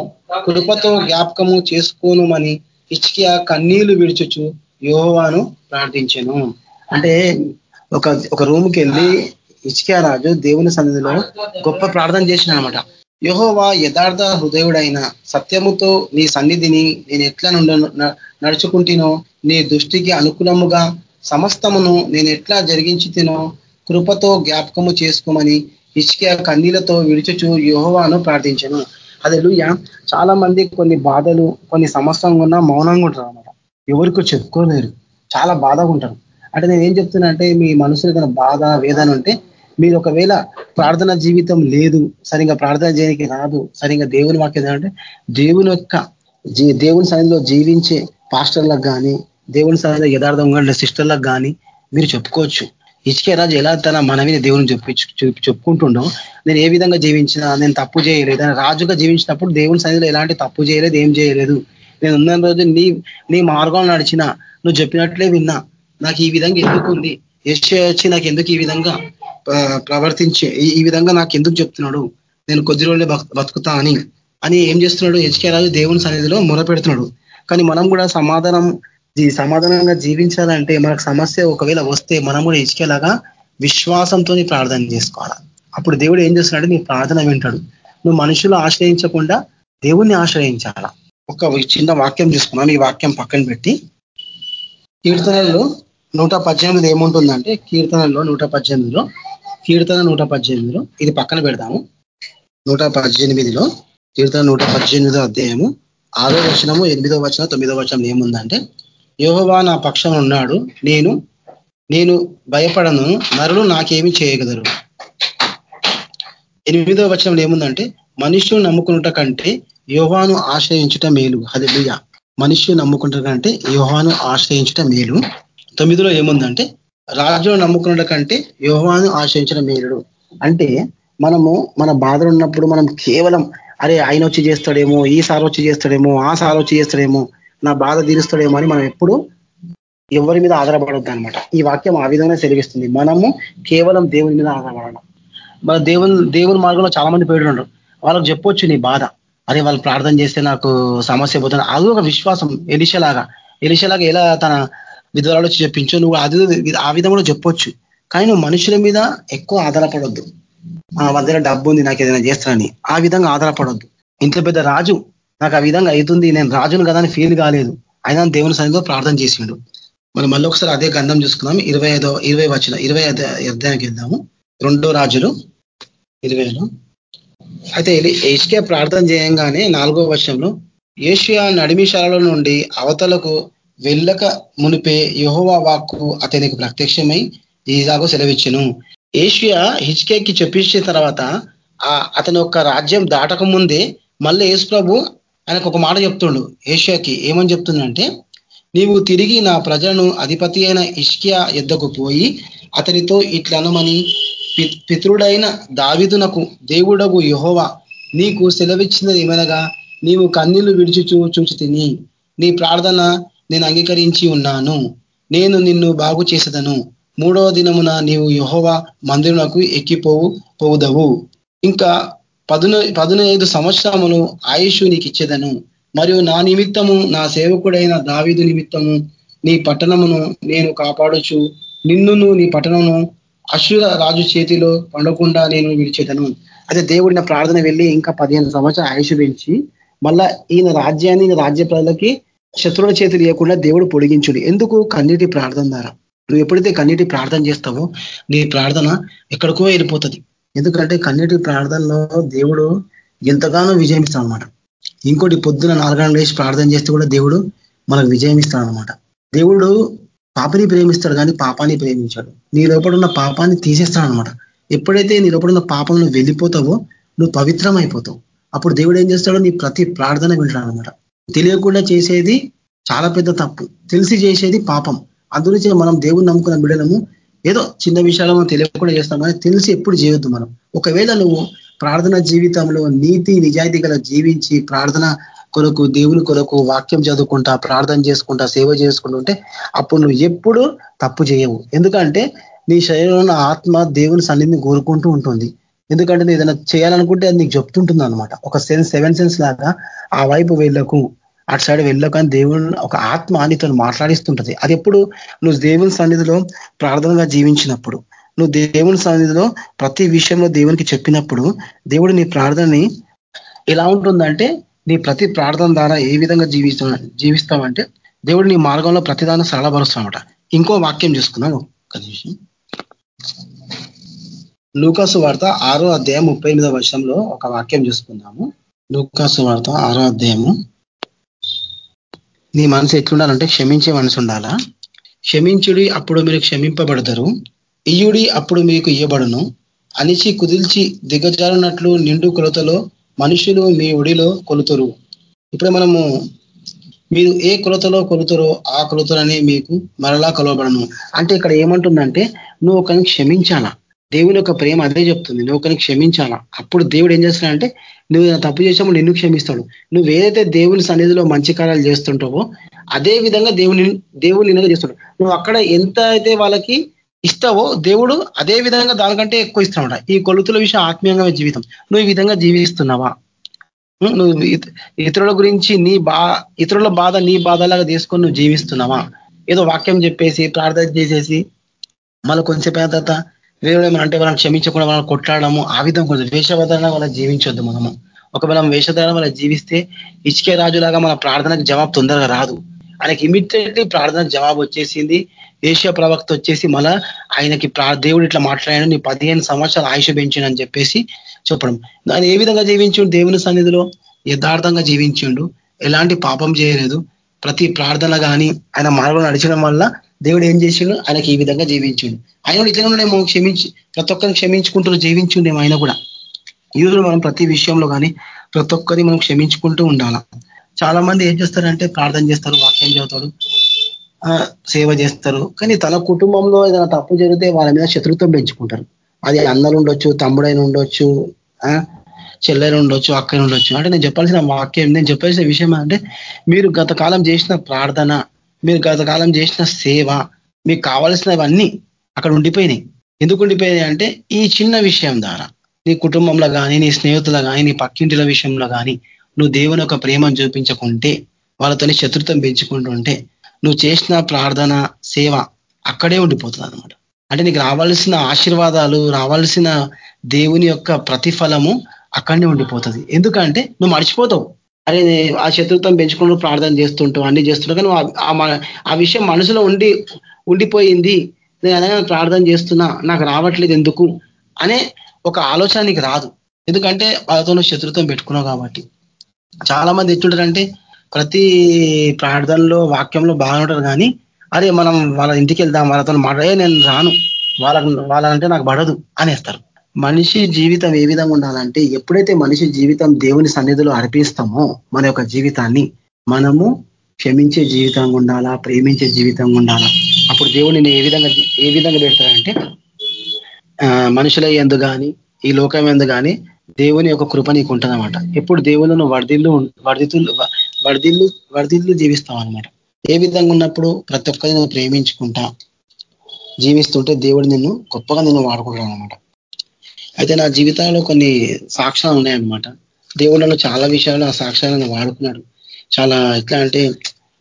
కృపతో జ్ఞాపకము చేసుకోనుమని ఇచ్చికియా కన్నీళ్ళు విడిచుచు యోహోవాను ప్రార్థించను. అంటే ఒక ఒక రూమ్కి వెళ్ళి ఇచ్చికియా రాజు దేవుని సన్నిధిలో గొప్ప ప్రార్థన చేసిన అనమాట యహోవా యథార్థ హృదయుడైన సత్యముతో నీ సన్నిధిని నేను ఎట్లా నడుచుకుంటునో నీ దృష్టికి అనుకూలముగా సమస్తమును నేను ఎట్లా జరిగించి తినో కృపతో జ్ఞాపకము చేసుకోమని ఇచ్చిక కన్నీలతో విడిచుచు యోహోవాను ప్రార్థించను. అదే చాలా మంది కొన్ని బాధలు కొన్ని సమస్యలు ఉన్నా మౌనంగా ఉంటారు అనమాట ఎవరికి చెప్పుకోలేరు. చాలా బాధగా ఉంటారు. అంటే నేను ఏం చెప్తున్నా అంటే మీ మనసులో ఏదైనా బాధ వేదన ఉంటే మీరు ఒకవేళ ప్రార్థన జీవితం లేదు సరిగా ప్రార్థన చేయడానికి రాదు సరిగా దేవుని వాక్యం అంటే దేవుని యొక్క దేవుని సన్నిధిలో జీవించే పాస్టర్లకు కానీ దేవుని సన్నిధిలో యథార్థంగా ఉండే సిస్టర్లకు కానీ మీరు చెప్పుకోవచ్చు. ఇసుకే రాజు ఎలా తన మనవిని దేవుని చెప్పి చెప్పుకుంటుండో నేను ఏ విధంగా జీవించినా నేను తప్పు చేయలేదు. రాజుగా జీవించినప్పుడు దేవుని సన్నిధిలో ఎలాంటి తప్పు చేయలేదు ఏం చేయలేదు. నేను ఉన్న రోజు నీ నీ మార్గం నడిచిన నువ్వు చెప్పినట్లే విన్నా నాకు ఈ విధంగా ఎందుకు ఉంది? యశ్వ వచ్చి నాకు ఎందుకు ఈ విధంగా ప్రవర్తించే ఈ విధంగా నాకు ఎందుకు చెప్తున్నాడు? నేను కొద్ది రోజులే బతుకుతా అని. అని ఏం చేస్తున్నాడు? హెచ్కే రాజు దేవుని సన్నిధిలో మొరపెడుతున్నాడు. కానీ మనం కూడా సమాధానం సమాధానంగా జీవించాలంటే మనకు సమస్య ఒకవేళ వస్తే మనం కూడా ఇసుకేలాగా విశ్వాసంతో ప్రార్థన చేసుకోవాలి? అప్పుడు దేవుడు ఏం చేస్తున్నాడు? నీ ప్రార్థన వింటాడు. నువ్వు మనుషులు ఆశ్రయించకుండా దేవుణ్ణి ఆశ్రయించాల? ఒక చిన్న వాక్యం చూసుకున్నాం ఈ వాక్యం పక్కన పెట్టి కీర్తనల్లో నూట పద్దెనిమిది ఏముంటుందంటే కీర్తనల్లో నూట పద్దెనిమిదిలో కీర్తన నూట పద్దెనిమిదిలో ఇది పక్కన పెడతాము నూట పద్దెనిమిదిలో కీర్తన నూట పద్దెనిమిదో అధ్యాయము ఆరో వచనము ఎనిమిదో వచనం తొమ్మిదో వచనం ఏముందంటే యోహవా నా పక్షం ఉన్నాడు. నేను నేను భయపడను. నరులు నాకేమి చేయగలరు. ఎనిమిదో వచనంలో ఏముందంటే మనుషులు నమ్ముకున్నట కంటే యోహాను ఆశ్రయించుట మేలు. హదియ మనుషులు నమ్ముకుంట కంటే యోహాను ఆశ్రయించుట మేలు. తొమ్మిదిలో ఏముందంటే రాజును నమ్ముకున్నట కంటే యోహాను ఆశ్రయించడం మేలుడు. అంటే మనము మన బాధలు ఉన్నప్పుడు మనం కేవలం అరే ఆయన వచ్చి చేస్తాడేమో ఈ సార్ వచ్చి చేస్తాడేమో ఆ సార్ వచ్చి చేస్తాడేమో నా బాధ తీరుస్తాడేమో అని మనం ఎప్పుడు ఎవరి మీద ఆధారపడద్దు అనమాట ఈ వాక్యం ఆ విధంగా సెలవిస్తుంది. మనము కేవలం దేవుని మీద ఆధారపడడం. మన దేవుని దేవుని మార్గంలో చాలా మంది పోయిడున్నారు వాళ్ళకి చెప్పొచ్చు నీ బాధ. అదే వాళ్ళు ప్రార్థన చేస్తే నాకు సమస్య పోతుంది. అది ఒక విశ్వాసం. ఎలిషలాగా. ఎలిషలాగా ఎలా తన విధురాలు వచ్చి చెప్పించు నువ్వు అది ఆ విధంగా చెప్పొచ్చు. కానీ నువ్వు మనుషుల మీద ఎక్కువ ఆధారపడొద్దు. ఆ దగ్గర డబ్బు ఉంది నాకు ఏదైనా చేస్తానని. ఆ విధంగా ఆధారపడొద్దు. ఇంత పెద్ద రాజు నాకు ఆ విధంగా అవుతుంది నేను రాజును కదా అని ఫీల్ కాలేదు. అయినా దేవుని సన్నిధిలో ప్రార్థన చేసిండు. మనం మళ్ళీ ఒకసారి అదే గంధం చూసుకుందాం. ఇరవై ఐదో ఇరవై వచ్చిన ఇరవై అధ్యాయానికి వెళ్దాము రెండో రాజులు ఇరవైలో అయితే ఏషియా ప్రార్థన చేయంగానే నాలుగో వర్షంలో ఏషియా నడిమిశాల నుండి అవతలకు వెళ్ళక మునిపే యహోవా వాక్కు అతనికి ప్రత్యక్షమై ఈజాగో సెలవిచ్చును. ఏషియా హిచ్కేకి చెప్పించిన తర్వాత అతని యొక్క రాజ్యం దాటక ముందే మళ్ళీ యేసు ప్రభు ఆయనకు ఒక మాట చెప్తుండు ఏషియాకి. ఏమని చెప్తుందంటే నీవు తిరిగి నా ప్రజలను అధిపతి అయిన ఇష్కియా ఎద్దకు పోయి అతనితో ఇట్లనమని పితృడైన దావిదునకు దేవుడగు యహోవా నీకు సెలవిచ్చినది ఏమనగా నీవు కన్నీళ్ళు విడిచి చూచి తిని నీ ప్రార్థన నేను అంగీకరించి ఉన్నాను. నేను నిన్ను బాగు చేసేదను. మూడవ దినమున నీవు యహోవా మందిరునకు ఎక్కిపోవు పోవుదవు. ఇంకా పదును పదునైదు సంవత్సరములు ఆయుష్ నీకు ఇచ్చేదను మరియు నా నిమిత్తము నా సేవకుడైన దావిదు నిమిత్తము నీ పట్టణమును నేను కాపాడుచు నిన్నును నీ పట్టణమును అశ్వ రాజు చేతిలో పండకుండా నేను విడిచేదను. అదే దేవుడిన ప్రార్థన వెళ్ళి ఇంకా పదిహేను సంవత్సరాలు ఆయుష్ పెంచి మళ్ళా ఈయన రాజ్యాన్ని రాజ్య ప్రజలకి శత్రువుల చేతి లేకుండా దేవుడు పొడిగించుడు. ఎందుకు? కన్నీటి ప్రార్థన ద్వారా. నువ్వు ఎప్పుడైతే కన్నీటి ప్రార్థన చేస్తావో నీ ప్రార్థన ఎక్కడికో వెళ్ళిపోతుంది. ఎందుకంటే కన్నీటి ప్రార్థనలో దేవుడు ఎంతగానో విజయం ఇస్తాడు అనమాట ఇంకోటి పొద్దున నాలుగంటలు వేసి ప్రార్థన చేస్తే కూడా దేవుడు మనకు విజయం ఇస్తాడు అనమాట దేవుడు పాపని ప్రేమిస్తాడు కానీ పాపాన్ని ప్రేమించాడు. నీ లోపల ఉన్న పాపాన్ని తీసేస్తాడు అనమాట ఎప్పుడైతే నీ లోపల ఉన్న పాపంలో వెళ్ళిపోతావో నువ్వు పవిత్రం అయిపోతావు అప్పుడు దేవుడు ఏం చేస్తాడో నీ ప్రతి ప్రార్థన వింటాడు అనమాట తెలియకుండా చేసేది చాలా పెద్ద తప్పు. తెలిసి చేసేది పాపం. అందులోంచి మనం దేవుని నమ్ముకున్న బిడ్డలము ఏదో చిన్న విషయాలు మనం తెలియకుండా చేస్తాం కానీ తెలిసి ఎప్పుడు జీవిద్దు మనం. ఒకవేళ నువ్వు ప్రార్థన జీవితంలో నీతి నిజాయితీ జీవించి ప్రార్థన కొరకు దేవుని కొరకు వాక్యం చదువుకుంటా ప్రార్థన చేసుకుంటా సేవ చేసుకుంటుంటే అప్పుడు నువ్వు ఎప్పుడు తప్పు చేయవు. ఎందుకంటే నీ శరీరంలో ఆత్మ దేవుని సన్నిధిని కోరుకుంటూ ఉంటుంది. ఎందుకంటే నువ్వు ఏదైనా చేయాలనుకుంటే అది నీకు చెప్తుంటుంది అనమాట ఒక సెన్స్ సెవెన్ సెన్స్ లాగా ఆ వైపు వెళ్ళకు. అటు సైడ్ వెళ్ళకు అని దేవుని ఒక ఆత్మ నీతో మాట్లాడిస్తుంటది. అది ఎప్పుడు? నువ్వు దేవుని సన్నిధిలో ప్రార్థనగా జీవించినప్పుడు. నువ్వు దేవుని సన్నిధిలో ప్రతి విషయంలో దేవునికి చెప్పినప్పుడు దేవుడు నీ ప్రార్థనని ఎలా ఉంటుందంటే నీ ప్రతి ప్రార్థన ద్వారా ఏ విధంగా జీవిస్తా జీవిస్తామంటే దేవుడు నీ మార్గంలో ప్రతిదాన్ని సరళపరుస్తామట ఇంకో వాక్యం చూసుకున్నాను ఒక నిమిషం. లూకాసు వార్త ఆరో అధ్యాయం ముప్పై ఎనిమిదో వర్షంలో ఒక వాక్యం చూసుకుందాము. లూకాసు వార్త ఆరో అధ్యాయము నీ మనసు ఎట్లుండాలంటే క్షమించే మనసు ఉండాలా? క్షమించుడి అప్పుడు మీరు క్షమింపబడతారు. ఇయుడి అప్పుడు మీకు ఇయ్యబడును. అనిచి కుదిల్చి దిగజారినట్లు నిండు కొలతలో మనుషులు మీ ఒడిలో కొలుతురు. ఇప్పుడు మనము మీరు ఏ కొలతలో కొలుతురో ఆ కొలతలనే మీకు మరలా కొలవబడను. అంటే ఇక్కడ ఏమంటుందంటే నువ్వు ఒకరిని క్షమించాలా? దేవుని యొక్క ప్రేమ అదే చెప్తుంది. నువ్వు ఒకరిని క్షమించాలా? అప్పుడు దేవుడు ఏం చేస్తాడంటే నువ్వు తప్పు చేసినప్పుడు నిన్ను క్షమిస్తాడు. నువ్వు ఏదైతే దేవుని సన్నిధిలో మంచి కార్యాలు చేస్తుంటావో అదే విధంగా దేవుని దేవుని నిన్నగా చేస్తాడు. నువ్వు అక్కడ ఎంత అయితే వాళ్ళకి ఇస్తావో దేవుడు అదే విధంగా దానికంటే ఎక్కువ ఇస్తామట ఈ కొలుతుల విషయం ఆత్మీయంగా జీవితం. నువ్వు ఈ విధంగా జీవిస్తున్నావా? నువ్వు ఇతరుల గురించి నీ బా ఇతరుల బాధ నీ బాధలాగా తీసుకొని నువ్వు జీవిస్తున్నావా? ఏదో వాక్యం చెప్పేసి ప్రార్థన చేసేసి మళ్ళీ కొంచెం తర్వాత వేరే అంటే మనం క్షమించకుండా మనం కొట్లాడము ఆ విధంగా కొంచెం వేషవధారణ వాళ్ళ జీవించొద్దు మనము. ఒకవేళ వేషధారణ వాళ్ళ జీవిస్తే ఇచ్కే రాజులాగా మన ప్రార్థనకు జవాబు తొందరగా రాదు. ఆయనకి ఇమీడియట్లీ ప్రార్థనకు జవాబు వచ్చేసింది. ఏషియా ప్రవక్త వచ్చేసి మళ్ళా ఆయనకి దేవుడు ఇట్లా మాట్లాడాను నీ పదిహేను సంవత్సరాలు ఆయుష పెంచిండు అని చెప్పేసి చెప్పడం. దాన్ని ఏ విధంగా జీవించిండు దేవుని సన్నిధిలో? యథార్థంగా జీవించిండు. ఎలాంటి పాపం చేయలేదు. ప్రతి ప్రార్థన కానీ ఆయన మార్గం నడిచడం వల్ల దేవుడు ఏం చేసిండు? ఆయనకి ఈ విధంగా జీవించిండు. ఆయన ఇట్లా ఉండేమో క్షమించి ప్రతి ఒక్కరిని క్షమించుకుంటూ జీవించుండేమో ఆయన కూడా. ఈరోజు మనం ప్రతి విషయంలో కానీ ప్రతి ఒక్కరిని మనం క్షమించుకుంటూ ఉండాల? చాలా మంది ఏం చేస్తారంటే ప్రార్థన చేస్తారు వాక్యం చదువుతాడు సేవ చేస్తారు. కానీ తన కుటుంబంలో ఏదైనా తప్పు జరిగితే వాళ్ళ మీద శత్రుత్వం పెంచుకుంటారు. అది అన్నలు ఉండొచ్చు తమ్ముడైన ఉండొచ్చు చెల్లెలు ఉండొచ్చు అక్కని ఉండొచ్చు. అంటే నేను చెప్పాల్సిన వాక్యం నేను చెప్పాల్సిన విషయం అంటే మీరు గతకాలం చేసిన ప్రార్థన మీరు గతకాలం చేసిన సేవ మీకు కావలసినవన్నీ అక్కడ ఉండిపోయినాయి. ఎందుకు ఉండిపోయినాయి అంటే ఈ చిన్న విషయం ద్వారా. నీ కుటుంబంలో కానీ నీ స్నేహితుల కానీ నీ పక్కింటిల విషయంలో కానీ నువ్వు దేవుని యొక్క ప్రేమను చూపించకుంటే వాళ్ళతోని శత్రుత్వం పెంచుకుంటుంటే నువ్వు చేసిన ప్రార్థన సేవ అక్కడే ఉండిపోతుంది అనమాట అంటే నీకు రావాల్సిన ఆశీర్వాదాలు రావాల్సిన దేవుని యొక్క ప్రతిఫలము అక్కడనే ఉండిపోతుంది. ఎందుకంటే నువ్వు మర్చిపోతావు. అరే ఆ శత్రుత్వం పెంచుకుంటూ ప్రార్థన చేస్తుంటాం అన్ని చేస్తుంటాం. కానీ ఆ విషయం మనసులో ఉండి ఉండిపోయింది. నేను అదే ప్రార్థన చేస్తున్నా నాకు రావట్లేదు ఎందుకు? అనే ఒక ఆలోచన నీకు రాదు. ఎందుకంటే వాళ్ళతో శత్రుత్వం పెట్టుకున్నావు కాబట్టి. చాలా మంది ఎట్టుంటారంటే ప్రతి ప్రార్థనలో వాక్యంలో బాగుంటారు కానీ అరే మనం వాళ్ళ ఇంటికి వెళ్దాం వాళ్ళతో మాట నేను రాను. వాళ్ళ వాళ్ళంటే నాకు పడదు అనేస్తారు. మనిషి జీవితం ఏ విధంగా ఉండాలంటే ఎప్పుడైతే మనిషి జీవితం దేవుని సన్నిధిలో అర్పిస్తామో మన యొక్క జీవితాన్ని మనము క్షమించే జీవితంగా ఉండాలా ప్రేమించే జీవితంగా ఉండాలా? అప్పుడు దేవుడిని ఏ విధంగా ఏ విధంగా పెడతారంటే మనుషుల ఎందు కానీ ఈ లోకం ఎందు కానీ దేవుని యొక్క కృప నీకు ఉంటుందన్నమాట. ఎప్పుడు దేవులను వడిదిల్లు వడిదిల్లు వడిదిల్లు వడిదిల్లు జీవిస్తాం అనమాట ఏ విధంగా ఉన్నప్పుడు ప్రతి ఒక్కరిని ప్రేమించుకుంటా జీవిస్తుంటే దేవుడు నిన్ను గొప్పగా నిన్ను వాడుకుంటాడు అనమాట అయితే నా జీవితంలో కొన్ని సాక్ష్యాలు ఉన్నాయన్నమాట. దేవుడు నన్ను చాలా విషయాలు ఆ సాక్ష్యాలను వాడుకున్నాడు. చాలా ఎట్లా అంటే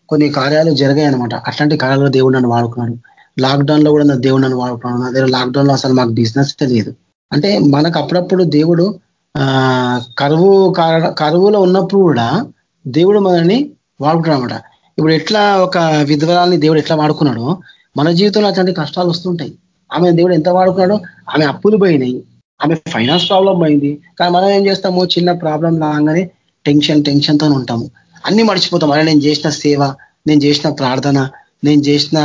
కొన్ని కార్యాలు జరిగాయి అనమాట అట్లాంటి కార్యాలు దేవుడు నన్ను వాడుకున్నాడు. లాక్డౌన్లో కూడా నా దేవుడు నన్ను వాడుకున్నాడు. నా దగ్గర లాక్డౌన్లో అసలు మాకు బిజినెస్ లేదు అంటే మనకు అప్పుడప్పుడు దేవుడు కరువు కరువులో ఉన్నప్పుడు కూడా దేవుడు మనల్ని వాడుకుంటాడు అనమాట ఇప్పుడు ఎట్లా ఒక విధవరాల్ని దేవుడు ఎట్లా వాడుకున్నాడో మన జీవితంలో అట్లాంటి కష్టాలు వస్తుంటాయి. ఆమె దేవుడు ఎంత వాడుకున్నాడో ఆమె అప్పులు పోయినాయి. ఆమె ఫైనాన్స్ ప్రాబ్లం పోయింది కానీ మనం ఏం చేస్తాము? చిన్న ప్రాబ్లం రాగానే టెన్షన్ టెన్షన్తో ఉంటాము. అన్ని మర్చిపోతాం. అరే నేను చేసిన సేవ నేను చేసిన ప్రార్థన నేను చేసిన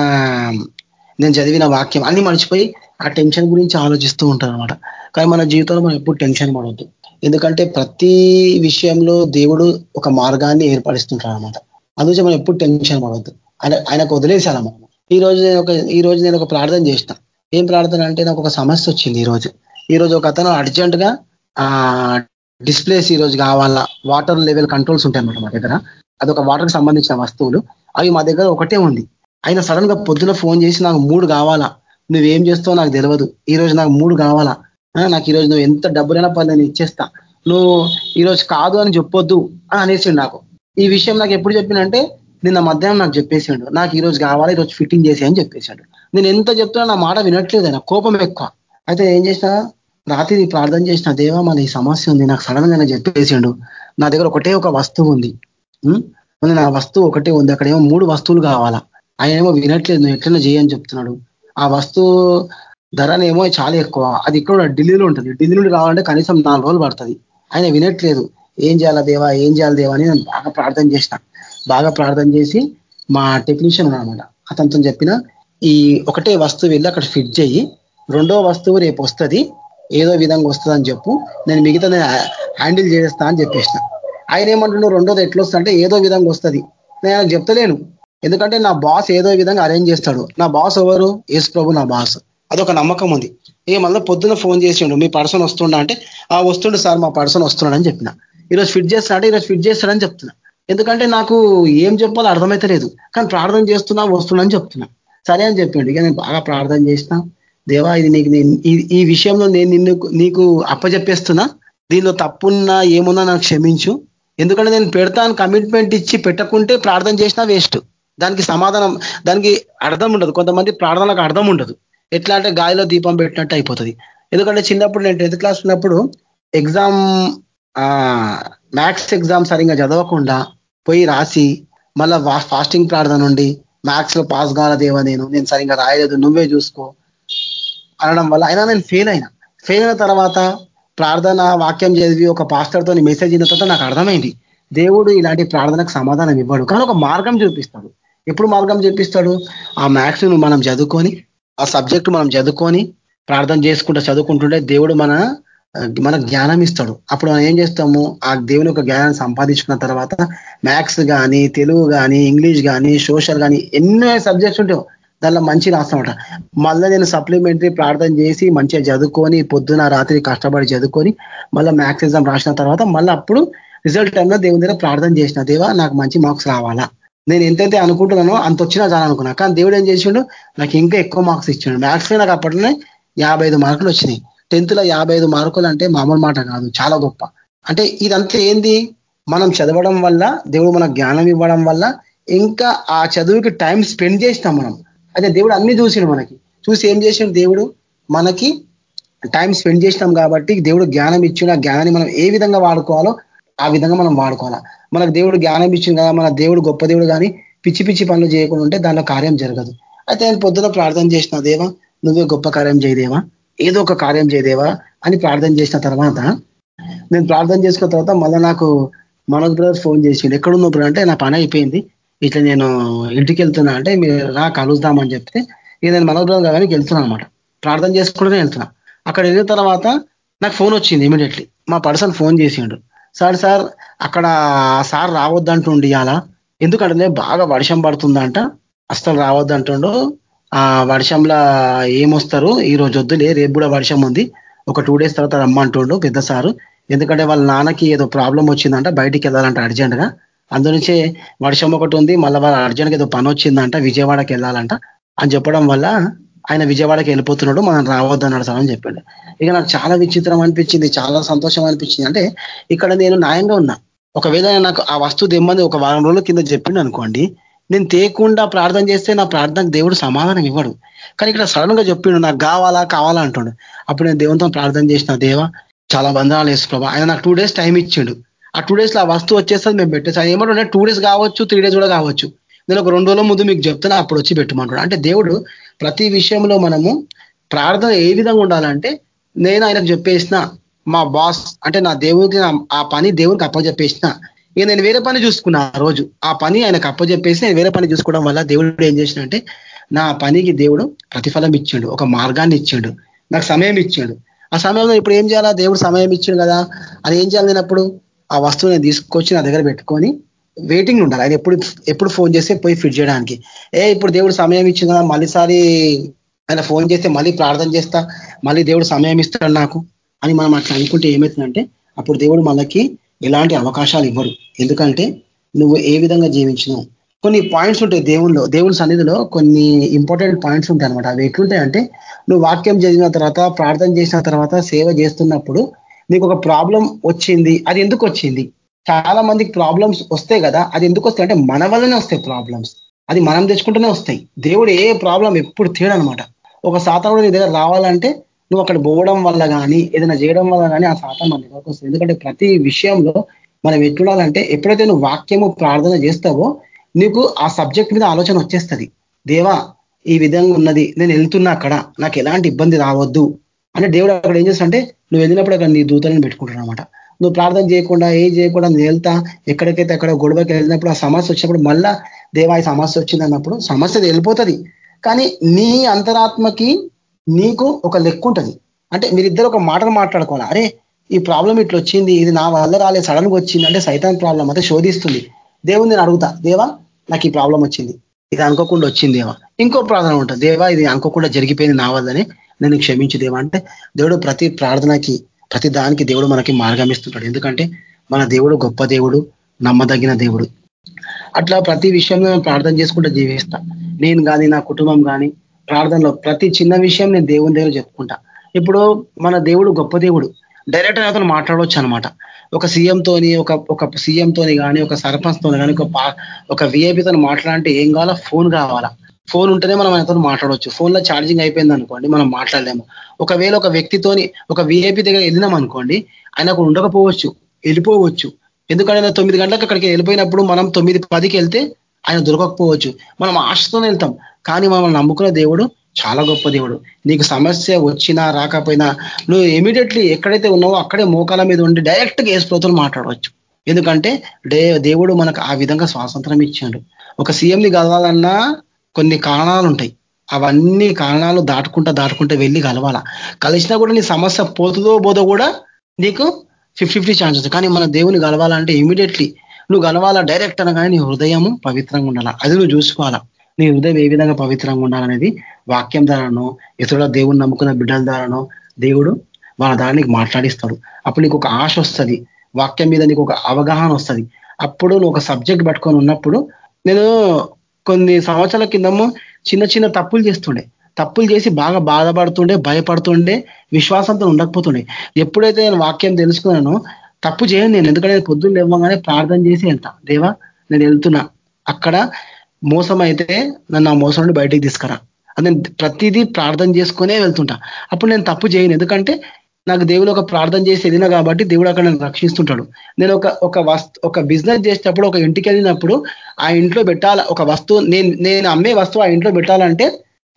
నేను చదివిన వాక్యం అన్ని మర్చిపోయి ఆ టెన్షన్ గురించి ఆలోచిస్తూ ఉంటారు అనమాట కానీ మన జీవితంలో మనం ఎప్పుడు టెన్షన్ పడవద్దు. ఎందుకంటే ప్రతి విషయంలో దేవుడు ఒక మార్గాన్ని ఏర్పడిస్తుంటాడు అనమాట అందుకే మనం ఎప్పుడు టెన్షన్ పడవద్దు. ఆయన ఆయనకు వదిలేసాను మనం ఈ రోజు నేను ఒక ఈ రోజు నేను ఒక ప్రార్థన చేసిన. ఏం ప్రార్థన అంటే నాకు ఒక సమస్య వచ్చింది ఈ రోజు. ఈరోజు ఒక అతను అర్జెంట్గా డిస్ప్లేస్ ఈ రోజు కావాలా? వాటర్ లెవెల్ కంట్రోల్స్ ఉంటాయి అన్నమాట మా దగ్గర. అదొక వాటర్కి సంబంధించిన వస్తువులు. అవి మా దగ్గర ఒకటే ఉంది. ఆయన సడన్గా పొద్దున ఫోన్ చేసి నాకు మూడు కావాలా? నువ్వేం చేస్తావో నాకు తెలియదు ఈ రోజు నాకు మూడు కావాలా? నాకు ఈరోజు నువ్వు ఎంత డబ్బులైనా పని నేను ఇచ్చేస్తా. నువ్వు ఈరోజు కాదు అని చెప్పొద్దు అని అనేసిండు నాకు. ఈ విషయం నాకు ఎప్పుడు చెప్పినంటే నిన్న మధ్యాహ్నం నాకు చెప్పేసిండు. నాకు ఈరోజు కావాలా కావాలి ఈరోజు ఫిట్టింగ్ చేసి అని చెప్పేశాడు. నేను ఎంత చెప్తున్నా నా మాట వినట్లేదు ఆయన. కోపం ఎక్కువ. అయితే ఏం చేసినా రాత్రి ప్రార్థన చేసిన దేవా మన ఈ సమస్య ఉంది నాకు సడన్గా చెప్పేసిండు. నా దగ్గర ఒకటే ఒక వస్తువు ఉంది. నా వస్తువు ఒకటే ఉంది. అక్కడ ఏమో మూడు వస్తువులు కావాలా? ఆయన ఏమో వినట్లేదు నువ్వు ఎట్లైనా చేయని చెప్తున్నాడు. ఆ వస్తువు ధరనేమో చాలా ఎక్కువ. అది ఇక్కడ ఢిల్లీలో ఉంటుంది. ఢిల్లీ నుండి రావాలంటే కనీసం నాలుగు రోజులు పడుతుంది. ఆయన వినట్లేదు. ఏం చేయాలా దేవా ఏం చేయాలి దేవా అని నేను బాగా ప్రార్థన చేసిన. బాగా ప్రార్థన చేసి మా టెక్నీషియన్ అనమాట అతనితో చెప్పిన ఈ ఒకటే వస్తువు వెళ్ళి అక్కడ ఫిట్ చేయి రెండో వస్తువు రేపు వస్తుంది. ఏదో విధంగా వస్తుందని చెప్పు. నేను మిగతా నేను హ్యాండిల్ చేస్తా అని చెప్పేసిన. ఆయన ఏమంటున్నాడు? రెండోది ఎట్లా వస్తుందంటే ఏదో విధంగా వస్తుంది. నేను చెప్తలేను. ఎందుకంటే నా బాస్ ఏదో విధంగా అరేంజ్ చేస్తాడు. నా బాస్ ఎవరు? యేసు ప్రభు నా బాస్. అదొక నమ్మకం ఉంది. ఏ మళ్ళీ పొద్దున ఫోన్ చేసిండు మీ పర్సన్ వస్తుండ అంటే ఆ వస్తుండు సార్ మా పర్సన్ వస్తున్నాడని చెప్పిన. ఈరోజు ఫిట్ చేస్తాడంటే ఈరోజు ఫిట్ చేస్తాడని చెప్తున్నా. ఎందుకంటే నాకు ఏం చెప్పాలో అర్థమైతే లేదు. కానీ ప్రార్థన చేస్తున్నా వస్తుండని చెప్తున్నా. సరే అని చెప్పిండు. ఇక నేను బాగా ప్రార్థన చేసిన. దేవా ఇది నీకు ఈ విషయంలో నేను నిన్ను నీకు అప్పజెప్పేస్తున్నా. దీనిలో తప్పున్నా ఏమున్నా నాకు క్షమించు. ఎందుకంటే నేను పెడతాను కమిట్మెంట్ ఇచ్చి పెట్టకుంటే ప్రార్థన చేసినా వేస్ట్ దానికి సమాధానం దానికి అర్థం ఉండదు. కొంతమంది ప్రార్థనలకు అర్థం ఉండదు. ఎట్లా అంటే గాలిలో దీపం పెట్టినట్టు అయిపోతుంది. ఎందుకంటే చిన్నప్పుడు నేను టెన్త్ క్లాస్ ఉన్నప్పుడు ఎగ్జామ్ మ్యాథ్స్ ఎగ్జామ్ సరిగ్గా చదవకుండా పోయి రాసి మళ్ళా ఫాస్టింగ్ ప్రార్థన ఉండి మ్యాథ్స్లో పాస్ కావాలదేవా నేను నేను సరిగ్గా రాయలేదు నువ్వే చూసుకో. అనడం వల్ల అయినా నేను ఫెయిల్ అయినా. ఫెయిల్ అయిన తర్వాత ప్రార్థన వాక్యం చదివి ఒక పాస్టర్తో మెసేజ్ అయిన తర్వాత నాకు అర్థమైంది. దేవుడు ఇలాంటి ప్రార్థనకు సమాధానం ఇవ్వడు. కానీ ఒక మార్గం చూపిస్తాడు. ఎప్పుడు మార్గం చూపిస్తాడు? ఆ మ్యాథ్స్ మనం చదువుకొని ఆ సబ్జెక్టు మనం చదువుకొని ప్రార్థన చేసుకుంటూ చదువుకుంటుంటే దేవుడు మన మన జ్ఞానం ఇస్తాడు. అప్పుడు మనం ఏం చేస్తాము? ఆ దేవుని యొక్క జ్ఞానాన్ని సంపాదించుకున్న తర్వాత మ్యాథ్స్ కానీ తెలుగు కానీ ఇంగ్లీష్ కానీ సోషల్ కానీ ఎన్నో సబ్జెక్ట్స్ ఉంటాయి. దానిలో మంచి రాస్తామట మళ్ళీ నేను సప్లిమెంటరీ ప్రార్థన చేసి మంచిగా చదువుకొని పొద్దున రాత్రి కష్టపడి చదువుకొని మళ్ళీ మ్యాథ్స్ ఎగ్జామ్ రాసిన తర్వాత మళ్ళీ అప్పుడు రిజల్ట్ టైంలో దేవుని దగ్గర ప్రార్థన చేసిన. దేవా నాకు మంచి మార్క్స్ రావాలా. నేను ఎంతైతే అనుకుంటున్నానో అంత వచ్చినా చాలనుకున్నా కానీ దేవుడు ఏం చేసిండు? నాకు ఇంకా ఎక్కువ మార్క్స్ ఇచ్చిండు. మ్యాథ్స్ నాకు అప్పట్లోనే యాభై మార్కులు వచ్చినాయి. టెన్త్లో యాభై మార్కులు అంటే మామూలు మాట కాదు. చాలా గొప్ప. అంటే ఇదంతా ఏంది? మనం చదవడం వల్ల దేవుడు మనకు జ్ఞానం ఇవ్వడం వల్ల ఇంకా ఆ చదువుకి టైం స్పెండ్ చేసినాం మనం. అయితే దేవుడు అన్ని చూసిండు మనకి. చూసి ఏం చేసిండు దేవుడు? మనకి టైం స్పెండ్ చేసినాం కాబట్టి దేవుడు జ్ఞానం ఇచ్చిన జ్ఞానాన్ని మనం ఏ విధంగా వాడుకోవాలో ఆ విధంగా మనం వాడుకోవాలా. మనకు దేవుడు జ్ఞానం ఇచ్చింది కదా మన దేవుడు గొప్ప దేవుడు కానీ పిచ్చి పిచ్చి పనులు చేయకుండా ఉంటే దానిలో కార్యం జరగదు. అయితే నేను పొద్దున ప్రార్థన చేసిన దేవా నువ్వే గొప్ప కార్యం చేయదేవా ఏదో ఒక కార్యం చేయదేవా అని ప్రార్థన చేసిన తర్వాత నేను ప్రార్థన చేసుకున్న తర్వాత మళ్ళీ నాకు మనోజ్ బ్రదర్ ఫోన్ చేసిండు. ఎక్కడున్నప్పుడు అంటే నా పని అయిపోయింది. ఇట్లా నేను ఇంటికి వెళ్తున్నా అంటే మీరు రా కలుద్దామని చెప్తే ఇది నేను మనోజ్ కానీ వెళ్తున్నా అనమాట ప్రార్థన చేసుకుంటూనే వెళ్తున్నా. అక్కడ వెళ్ళిన తర్వాత నాకు ఫోన్ వచ్చింది ఇమీడియట్లీ మా పర్సన్ ఫోన్ చేసిండు. సార్ సార్ అక్కడ సార్ రావద్దంటుండి అలా ఎందుకంటే బాగా వర్షం పడుతుందంట. అస్సలు రావద్దంటుండు. ఆ వర్షంలో ఏమొస్తారు? ఈ రోజు వద్దులే రేపు కూడా వర్షం ఉంది. ఒక టూ డేస్ తర్వాత రమ్మంటుండు పెద్ద సారు. ఎందుకంటే వాళ్ళ నాన్నకి ఏదో ప్రాబ్లం వచ్చిందంట బయటికి వెళ్ళాలంట అర్జెంట్గా అందునుంచే వర్షం ఒకటి ఉంది మళ్ళీ వాళ్ళ అర్జున్కి ఏదో పని వచ్చిందంట విజయవాడకి వెళ్ళాలంట అని చెప్పడం వల్ల ఆయన విజయవాడకి వెళ్ళిపోతున్నాడు మనం రావద్దన్నాడు సార్ అని చెప్పాడు. ఇక నాకు చాలా విచిత్రం అనిపించింది చాలా సంతోషం అనిపించింది. అంటే ఇక్కడ నేను న్యాయంగా ఉన్నా. ఒకవేళ నాకు ఆ వస్తువు తెమ్మని ఒక వారం రోజుల కింద చెప్పిండు అనుకోండి నేను తేకుండా ప్రార్థన చేస్తే నా ప్రార్థనకు దేవుడు సమాధానం ఇవ్వడు. కానీ ఇక్కడ సడన్గా చెప్పిండు నాకు కావాలా కావాలా అంటాడు. అప్పుడు నేను దేవునితో ప్రార్థన చేసిన దేవ చాలా బంధనాలు వేసు ప్రభా ఆయన నాకు టూ డేస్ టైం ఇచ్చిండు. ఆ టూ డేస్లో ఆ వస్తువు వచ్చేస్తుంది మేము పెట్టేసి ఏమంటే టూ డేస్ కావచ్చు త్రీ డేస్ కూడా కావచ్చు. నేను ఒక రెండు రోజుల ముందు మీకు చెప్తున్నా అప్పుడు వచ్చి పెట్టమంటాడు అంటే దేవుడు ప్రతి విషయంలో మనము ప్రార్థన ఏ విధంగా ఉండాలంటే నేను ఆయనకు చెప్పేసిన మా బాస్ అంటే నా దేవుడికి ఆ పని దేవుడికి అప్పచెప్పేసిన ఇక నేను వేరే పని చూసుకున్నా ఆ రోజు. ఆ పని ఆయనకు అప్పచెప్పేసి నేను వేరే పని చూసుకోవడం వల్ల దేవుడు ఏం చేసినంటే నా పనికి దేవుడు ప్రతిఫలం ఇచ్చాడు. ఒక మార్గాన్ని ఇచ్చాడు. నాకు సమయం ఇచ్చాడు. ఆ సమయంలో ఇప్పుడు ఏం చేయాలా? దేవుడు సమయం ఇచ్చిండు కదా. అది ఏం చేయాలి నేను అప్పుడు? ఆ వస్తువుని తీసుకొచ్చి నా దగ్గర పెట్టుకొని వెయిటింగ్ ఉండాలి. ఆయన ఎప్పుడు ఎప్పుడు ఫోన్ చేస్తే పోయి ఫిట్ చేయడానికి. ఏ ఇప్పుడు దేవుడు సమయం ఇచ్చింది కదా మళ్ళీసారి ఆయన ఫోన్ చేస్తే మళ్ళీ ప్రార్థన చేస్తా మళ్ళీ దేవుడు సమయం ఇస్తాడు నాకు అని మనం అట్లా అనుకుంటే ఏమవుతుందంటే అప్పుడు దేవుడు మనకి ఎలాంటి అవకాశాలు ఇవ్వరు. ఎందుకంటే నువ్వు ఏ విధంగా జీవించినావు. కొన్ని పాయింట్స్ ఉంటాయి దేవుళ్ళు దేవుని సన్నిధిలో కొన్ని ఇంపార్టెంట్ పాయింట్స్ ఉంటాయి అనమాట అవి ఎట్లుంటాయంటే నువ్వు వాక్యం చేసిన తర్వాత ప్రార్థన చేసిన తర్వాత సేవ చేస్తున్నప్పుడు నీకు ఒక ప్రాబ్లం వచ్చింది అది ఎందుకు వచ్చింది? చాలా మందికి ప్రాబ్లమ్స్ వస్తాయి కదా అది ఎందుకు వస్తాయి అంటే మన వల్లనే వస్తాయి ప్రాబ్లమ్స్. అది మనం తెచ్చుకుంటూనే వస్తాయి. దేవుడు ఏ ప్రాబ్లం ఎప్పుడు తేడనమాట. ఒక శాతం నీ దగ్గర రావాలంటే నువ్వు అక్కడ పోవడం వల్ల కానీ ఏదైనా చేయడం వల్ల కానీ ఆ శాతం మన దగ్గరకు వస్తుంది. ఎందుకంటే ప్రతి విషయంలో మనం ఎట్లుండాలంటే ఎప్పుడైతే నువ్వు వాక్యము ప్రార్థన చేస్తావో నీకు ఆ సబ్జెక్ట్ మీద ఆలోచన వచ్చేస్తుంది. దేవా ఈ విధంగా ఉన్నది నేను వెళ్తున్నా అక్కడ నాకు ఎలాంటి ఇబ్బంది రావద్దు. అంటే దేవుడు అక్కడ ఏం చేస్తాడంటే నువ్వు వెళ్ళినప్పుడు అక్కడ నీ దూతలను పెట్టుకుంటాడు అనమాట నువ్వు ప్రార్థన చేయకుండా ఏం చేయకుండా నేను వెళ్తా ఎక్కడికైతే అక్కడ గొడవకి వెళ్ళినప్పుడు ఆ సమస్య వచ్చినప్పుడు మళ్ళా దేవా ఈ సమస్య వచ్చింది అన్నప్పుడు సమస్య వెళ్ళిపోతుంది. కానీ నీ అంతరాత్మకి నీకు ఒక లెక్క ఉంటుంది. అంటే మీరిద్దరు ఒక మాటలు మాట్లాడుకోవాలి? అరే ఈ ప్రాబ్లం ఇట్లా వచ్చింది ఇది నా వల్ల రాలేదు సడన్గా వచ్చింది అంటే సైతాన్ ప్రాబ్లం అయితే శోధిస్తుంది. దేవుని నేను అడుగుతా దేవా నాకు ఈ ప్రాబ్లం వచ్చింది ఇది అనుకోకుండా వచ్చింది దేవా. ఇంకో ప్రార్థన ఉంటుంది దేవా ఇది అనుకోకుండా జరిగిపోయింది నా వల్లనే. నేను క్షమించు దేవా. అంటే దేవుడు ప్రతి ప్రార్థనకి ప్రతి దానికి దేవుడు మనకి మార్గం ఇస్తుంటాడు ఎందుకంటే మన దేవుడు గొప్ప దేవుడు నమ్మదగిన దేవుడు. అట్లా ప్రతి విషయంలో ప్రార్థన చేసుకుంటూ జీవిస్తా. నేను కానీ నా కుటుంబం కానీ ప్రార్థనలో ప్రతి చిన్న విషయం నేను దేవుని దగ్గర చెప్పుకుంటా. ఇప్పుడు మన దేవుడు గొప్ప దేవుడు. డైరెక్ట్ అతను మాట్లాడవచ్చు అనమాట ఒక సీఎంతోని ఒక ఒక సీఎంతోని కానీ ఒక సర్పంచ్తోని కానీ ఒక ఒక విఐపితో మాట్లాడంటే ఏం కావాలా ఫోన్ కావాలా. ఫోన్ ఉంటేనే మనం ఆయనతో మాట్లాడవచ్చు. ఫోన్లో ఛార్జింగ్ అయిపోయింది అనుకోండి మనం మాట్లాడలేము. ఒకవేళ ఒక వ్యక్తితోని ఒక విఐపి దగ్గర వెళ్ళినాం అనుకోండి ఆయన అక్కడ ఉండకపోవచ్చు వెళ్ళిపోవచ్చు. ఎందుకంటే తొమ్మిది గంటలకు అక్కడికి వెళ్ళిపోయినప్పుడు మనం తొమ్మిది పదికి వెళ్తే ఆయన దొరకకపోవచ్చు. మనం ఆశతోనే వెళ్తాం కానీ మనం నమ్ముకున్న దేవుడు చాలా గొప్ప దేవుడు. నీకు సమస్య వచ్చినా రాకపోయినా నువ్వు ఇమీడియట్లీ ఎక్కడైతే ఉన్నావో అక్కడే మోకాల మీద ఉండి డైరెక్ట్గా ఏసుప్రోతులు మాట్లాడవచ్చు. ఎందుకంటే దేవుడు మనకు ఆ విధంగా స్వాతంత్రం ఇచ్చాడు. ఒక సీఎంని కలవాలన్నా కొన్ని కారణాలు ఉంటాయి అవన్నీ కారణాలు దాటుకుంటా దాటుకుంటా వెళ్ళి కలవాలా. కలిసినా కూడా నీ సమస్య పోతుందో పోదో కూడా నీకు ఫిఫ్టీ ఫిఫ్టీ ఛాన్సెస్ కానీ మన దేవుని కలవాలంటే ఇమీడియట్లీ నువ్వు కలవాలా? డైరెక్ట్ అనగానే నీ హృదయము పవిత్రంగా ఉండాలా? అది నువ్వు చూసుకోవాలా. నీ హృదయం ఏ విధంగా పవిత్రంగా ఉండాలనేది వాక్యం ద్వారానో ఇతరుల దేవుని నమ్ముకున్న బిడ్డల ద్వారానో దేవుడు వాళ్ళ ద్వారా నీకు మాట్లాడిస్తాడు. అప్పుడు నీకు ఒక ఆశ వస్తుంది. వాక్యం మీద నీకు ఒక అవగాహన వస్తుంది. అప్పుడు నువ్వు ఒక సబ్జెక్ట్ పట్టుకొని ఉన్నప్పుడు నేను కొన్ని సంవత్సరాల కిందము చిన్న చిన్న తప్పులు చేస్తుండే. తప్పులు చేసి బాగా బాధపడుతుండే భయపడుతుండే విశ్వాసంతో ఉండకపోతుండే. ఎప్పుడైతే నేను వాక్యం తెలుసుకున్నానో తప్పు చేయను నేను ఎందుకంటే పొద్దున్న ఇవ్వగానే ప్రార్థన చేసి వెళ్తా. దేవా నేను వెళ్తున్నా. అక్కడ మోసం అయితే నన్ను ఆ మోసం నుండి బయటికి తీసుకురా. నేను ప్రతిదీ ప్రార్థన చేసుకునే వెళ్తుంటా. అప్పుడు నేను తప్పు చేయను. ఎందుకంటే నాకు దేవుడు ఒక ప్రార్థన చేసి వెళ్ళినా కాబట్టి దేవుడు అక్కడ నన్ను రక్షిస్తుంటాడు. నేను ఒక ఒక వస్తు ఒక బిజినెస్ చేసేటప్పుడు ఒక ఇంటికి వెళ్ళినప్పుడు ఆ ఇంట్లో పెట్టాల ఒక వస్తువు నేను నేను అమ్మే వస్తువు ఆ ఇంట్లో పెట్టాలంటే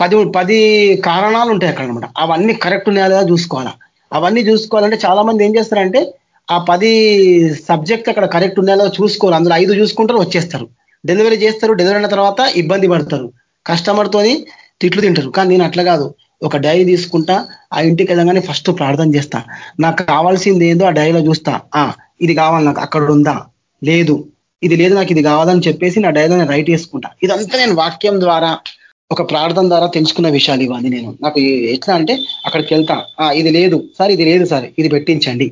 పది పది కారణాలు ఉంటాయి అక్కడ అనమాట అవన్నీ కరెక్ట్ ఉన్నాయా చూసుకోవాలా. అవన్నీ చూసుకోవాలంటే చాలా మంది ఏం చేస్తారంటే ఆ పది సబ్జెక్ట్ అక్కడ కరెక్ట్ ఉన్నాయో చూసుకోవాలి. అందులో ఐదు చూసుకుంటారు వచ్చేస్తారు. డెలివరీ చేస్తారు డెలివరీ అయిన తర్వాత ఇబ్బంది పడతారు. కస్టమర్తోని తిట్లు తింటారు. కానీ నేను అట్లా కాదు. ఒక డైరీ తీసుకుంటా ఆ ఇంటికి వెళ్ళగానే ఫస్ట్ ప్రార్థన చేస్తా. నాకు కావాల్సింది ఏందో ఆ డైరీలో చూస్తా. ఆ ఇది కావాలి నాకు అక్కడ ఉందా? లేదు. ఇది లేదు నాకు ఇది కావాలని చెప్పేసి నా డైరీలో రైట్ చేసుకుంటా. ఇదంతా నేను వాక్యం ద్వారా ఒక ప్రార్థన ద్వారా తెలుసుకున్న విషయాలు ఇవన్నీ నేను. నాకు ఎట్లా అంటే అక్కడికి వెళ్తా. ఇది లేదు. సార్ ఇది లేదు సార్. ఇది పెట్టించండి.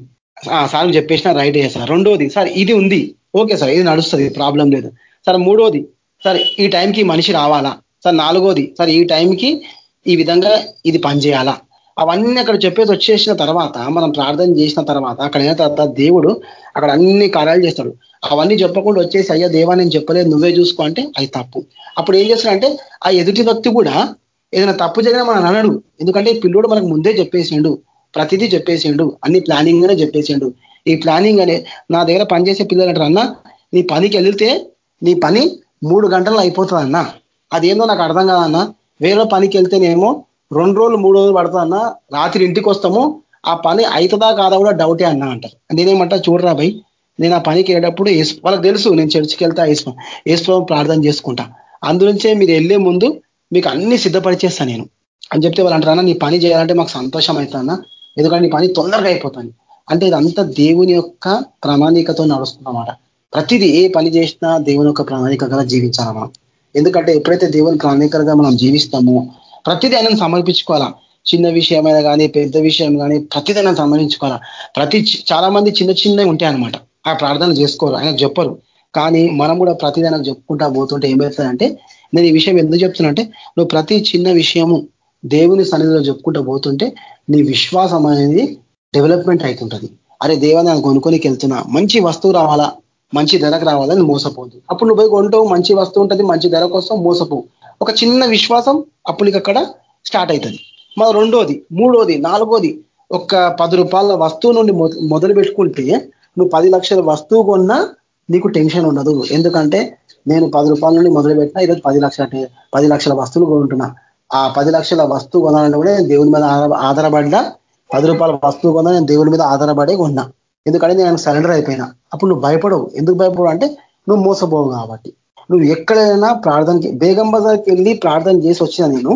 సార్ చెప్పేసిన రైట్ చేస్తా. రెండోది సార్ ఇది ఉంది. ఓకే సార్ ఇది నడుస్తుంది ప్రాబ్లం లేదు. సార్ మూడోది సార్ ఈ టైంకి మనిషి రావాలా? సార్ నాలుగోది సార్ ఈ టైంకి ఈ విధంగా ఇది పనిచేయాలా? అవన్నీ అక్కడ చెప్పేసి వచ్చేసిన తర్వాత మనం ప్రార్థన చేసిన తర్వాత అక్కడ అయిన తర్వాత దేవుడు అక్కడ అన్ని కార్యాలు చేస్తాడు. అవన్నీ చెప్పకుండా వచ్చేసి అయ్యా దేవా నేను చెప్పలేదు నువ్వే చూసుకో అంటే అది తప్పు. అప్పుడు ఏం చేస్తాడంటే ఆ ఎదుటి వ్యక్తి కూడా ఏదైనా తప్పు జరిగినా మనం అనడు. ఎందుకంటే పిల్లోడు మనకు ముందే చెప్పేసిండు ప్రతిదీ చెప్పేసిండు అన్ని ప్లానింగ్ గానే చెప్పేసిండు. ఈ ప్లానింగ్ అనే నా దగ్గర పనిచేసే పిల్లలు అంటారు అన్న నీ పనికి వెళితే నీ పని మూడు గంటలు అయిపోతుంది అన్న అదేందో నాకు అర్థం కాదన్నా. వేరే పనికి వెళ్తేనేమో రెండు రోజులు మూడు రోజులు పడుతుందన్నా రాత్రి ఇంటికి వస్తాము. ఆ పని అవుతుందా కాదా కూడా డౌటే అన్నా అంటారు. నేనేమంటా చూడరా భయ్ నేను ఆ పనికి వెళ్ళేటప్పుడు వాళ్ళకి తెలుసు నేను చర్చికి వెళ్తా వేసుకో వేసుకో ప్రార్థన చేసుకుంటా. అందునుంచే మీరు వెళ్ళే ముందు మీకు అన్ని సిద్ధపరిచేస్తా నేను. అని చెప్తే వాళ్ళు అంటారన్నా నీ పని చేయాలంటే మాకు సంతోషం అవుతుందన్నా ఎందుకంటే నీ పని తొందరగా అయిపోతుంది. అంటే ఇదంతా దేవుని యొక్క ప్రామాణికతో నడుస్తుందన్నమాట ప్రతిదీ ఏ పని చేసినా దేవుని యొక్క ప్రామాణిక జీవించాలి మనం. ఎందుకంటే ఎప్పుడైతే దేవునికి అనేకరంగా మనం జీవిస్తామో ప్రతిదీ ఆయనను సమర్పించుకోవాలా? చిన్న విషయమైనా కానీ పెద్ద విషయం కానీ ప్రతిదీ ఆయన సమర్పించుకోవాలా ప్రతి చాలా మంది చిన్న చిన్నవి ఉంటాయి అనమాట ఆ ప్రార్థన చేసుకోరు ఆయనకు చెప్పరు. కానీ మనం కూడా ప్రతిదీ ఆయనకు చెప్పుకుంటా పోతుంటే ఏమవుతుందంటే నేను ఈ విషయం ఎందుకు చెప్తున్నంటే నువ్వు ప్రతి చిన్న విషయము దేవుని సన్నిధిలో చెప్పుకుంటూ పోతుంటే నీ విశ్వాసం అనేది డెవలప్మెంట్ అవుతుంటుంది. అరే దేవా నేను వెళ్తున్నా. మంచి వస్తువు రావాలా? మంచి ధరకు రావాలని మోసపోదు అప్పుడు నువ్వు పోయి కొంటావు మంచి వస్తువు ఉంటుంది మంచి ధర కోసం మోసపోవు ఒక చిన్న విశ్వాసం అప్పుడు అక్కడ స్టార్ట్ అవుతుంది మన రెండోది మూడోది నాలుగోది ఒక పది రూపాయల వస్తువు నుండి మొదలు పెట్టుకుంటే నువ్వు పది లక్షల వస్తువు కొన్నా నీకు టెన్షన్ ఉండదు. ఎందుకంటే నేను పది రూపాయల నుండి మొదలు పెట్టినా ఈరోజు పది లక్షల పది లక్షల వస్తువులు కొంటున్నా. ఆ పది లక్షల వస్తువు కొనాలంటే కూడా నేను దేవుని మీద ఆధారపడ్డా పది రూపాయల వస్తువు కొన్నా నేను దేవుని మీద ఆధారపడే కొన్నా. ఎందుకంటే నేను సరెండర్ అయిపోయినా. అప్పుడు నువ్వు భయపడవు. ఎందుకు భయపడవు అంటే నువ్వు మోసపోవు కాబట్టి. నువ్వు ఎక్కడైనా ప్రార్థనకి బేగం బజార్కి వెళ్ళి ప్రార్థన చేసి వచ్చిన నేను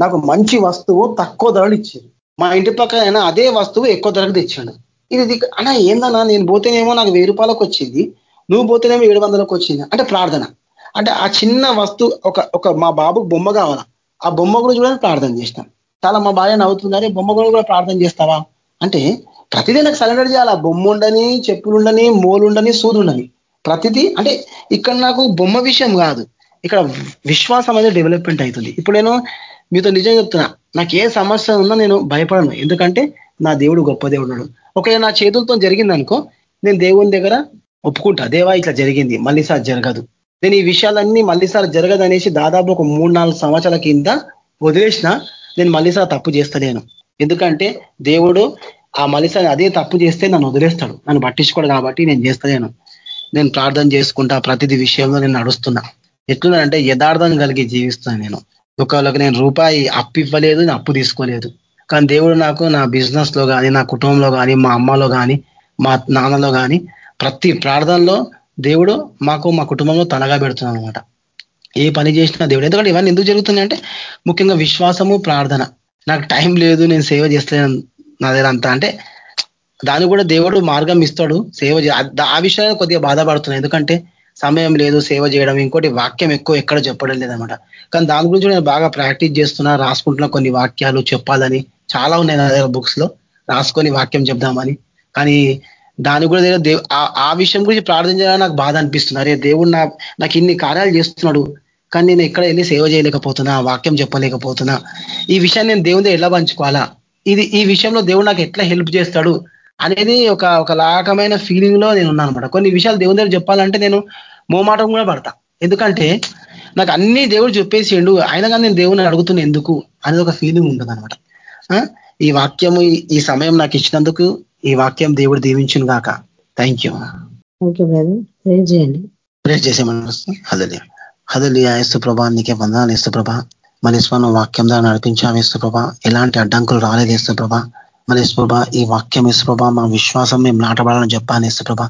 నాకు మంచి వస్తువు తక్కువ ధరలు ఇచ్చింది మా ఇంటి పక్కన అదే వస్తువు ఎక్కువ ధరకు తెచ్చాడు. ఇది అన్నా ఏందన్నా నేను పోతేనేమో నాకు వెయ్యి రూపాయలకు వచ్చింది నువ్వు పోతేనేమో ఏడు వందలకు వచ్చింది. అంటే ప్రార్థన. అంటే ఆ చిన్న వస్తువు ఒక ఒక మా బాబుకు బొమ్మ కావాలా. ఆ బొమ్మ గురించి కూడా ప్రార్థన చేసినాం. చాలా మా భార్య నవ్వుతుంది అరే బొమ్మ కూడా ప్రార్థన చేస్తావా? అంటే ప్రతిదీ నాకు సరెండర్ చేయాలా? బొమ్మ ఉండని చెప్పులు ఉండని మోలు ఉండని సూదు ఉండని ప్రతిదీ అంటే ఇక్కడ నాకు బొమ్మ విషయం కాదు. ఇక్కడ విశ్వాసం అనేది డెవలప్మెంట్ అవుతుంది. ఇప్పుడు నేను మీతో నిజం చెప్తున్నా నాకు ఏ సమస్య ఉందో నేను భయపడను. ఎందుకంటే నా దేవుడు గొప్ప దేవుడు ఒకవేళ నా చేతులతో జరిగింది అనుకో నేను దేవుని దగ్గర ఒప్పుకుంటా. దేవా ఇట్లా జరిగింది. మళ్ళీసారి జరగదు. నేను ఈ విషయాలన్నీ మళ్ళీసారి జరగదు అనేసి దాదాపు ఒక మూడు నాలుగు సంవత్సరాల కింద వదిలేసిన నేను మళ్ళీసారి తప్పు చేస్తలేను ఎందుకంటే దేవుడు ఆ మళ్ళీసారి అదే తప్పు చేస్తే నన్ను వదిలేస్తాడు. నన్ను పట్టించుకోడు కాబట్టి నేను చేస్తలేను నేను. ప్రార్థన చేసుకుంటా ప్రతిదీ విషయంలో నేను నడుస్తున్నా. ఎట్లున్నానంటే యథార్థం కలిగి జీవిస్తాను నేను. ఒకళ్ళకి నేను రూపాయి అప్పు ఇవ్వలేదు అప్పు తీసుకోలేదు. కానీ దేవుడు నాకు నా బిజినెస్లో కానీ నా కుటుంబంలో కానీ మా అమ్మలో కానీ మా నాన్నలో కానీ ప్రతి ప్రార్థనలో దేవుడు మాకు మా కుటుంబంలో తనగా పెడుతున్నాను అనమాట ఏ పని చేసినా దేవుడు. ఎందుకంటే ఇవన్నీ ఎందుకు జరుగుతున్నాయంటే ముఖ్యంగా విశ్వాసము ప్రార్థన. నాకు టైం లేదు నేను సేవ చేస్తలేను. నా దగ్గర అంతా అంటే దాన్ని కూడా దేవుడు మార్గం ఇస్తాడు సేవ ఆ విషయాన్ని కొద్దిగా బాధపడుతున్నాయి. ఎందుకంటే సమయం లేదు సేవ చేయడం ఇంకోటి వాక్యం ఎక్కువ ఎక్కడ చెప్పడం లేదనమాట. కానీ దాని గురించి నేను బాగా ప్రాక్టీస్ చేస్తున్నా రాసుకుంటున్నా కొన్ని వాక్యాలు చెప్పాలని. చాలా ఉన్నాయి నా దగ్గర బుక్స్లో. రాసుకొని వాక్యం చెప్దామని. కానీ దాని కూడా ఆ విషయం గురించి ప్రార్థించాలని నాకు బాధ అనిపిస్తుంది. అరే దేవుడు నా నాకు ఇన్ని కార్యాలు చేస్తున్నాడు కానీ నేను ఎక్కడ వెళ్ళి సేవ చేయలేకపోతున్నా వాక్యం చెప్పలేకపోతున్నా. ఈ విషయాన్ని నేను దేవుని ఎలా పంచుకోవాలా? ఇది ఈ విషయంలో దేవుడు నాకు ఎట్లా హెల్ప్ చేస్తాడు అనేది ఒక ఒక రకమైన ఫీలింగ్లో నేను ఉన్నాను అనమాట కొన్ని విషయాలు దేవుని దగ్గర చెప్పాలంటే నేను మోమాటం కూడా పడతా. ఎందుకంటే నాకు అన్ని దేవుడు చెప్పేసిండు అయినా కానీ నేను దేవుని అడుగుతున్నా ఎందుకు అనేది ఒక ఫీలింగ్ ఉంటుంది అనమాట ఈ వాక్యము ఈ సమయం నాకు ఇచ్చినందుకు ఈ వాక్యం దేవుడు దీవించును గాక. థ్యాంక్ యూ చేయండి. ప్రేర్ చేసేమని హదలి హదలి ఆయస్సు ప్రభా నీకే వందనాలు. ఇస్తు ప్రభా మన స్వను వాక్యం ద్వారా నడిపించాము ఇస్తు ప్రభా ఎలాంటి అడ్డంకులు రాలేదు ఇస్తు ప్రభా మరి ప్రభా ఈ వాక్యం ప్రభా మా విశ్వాసం మేము నాటబడాలని చెప్పాను ప్రభా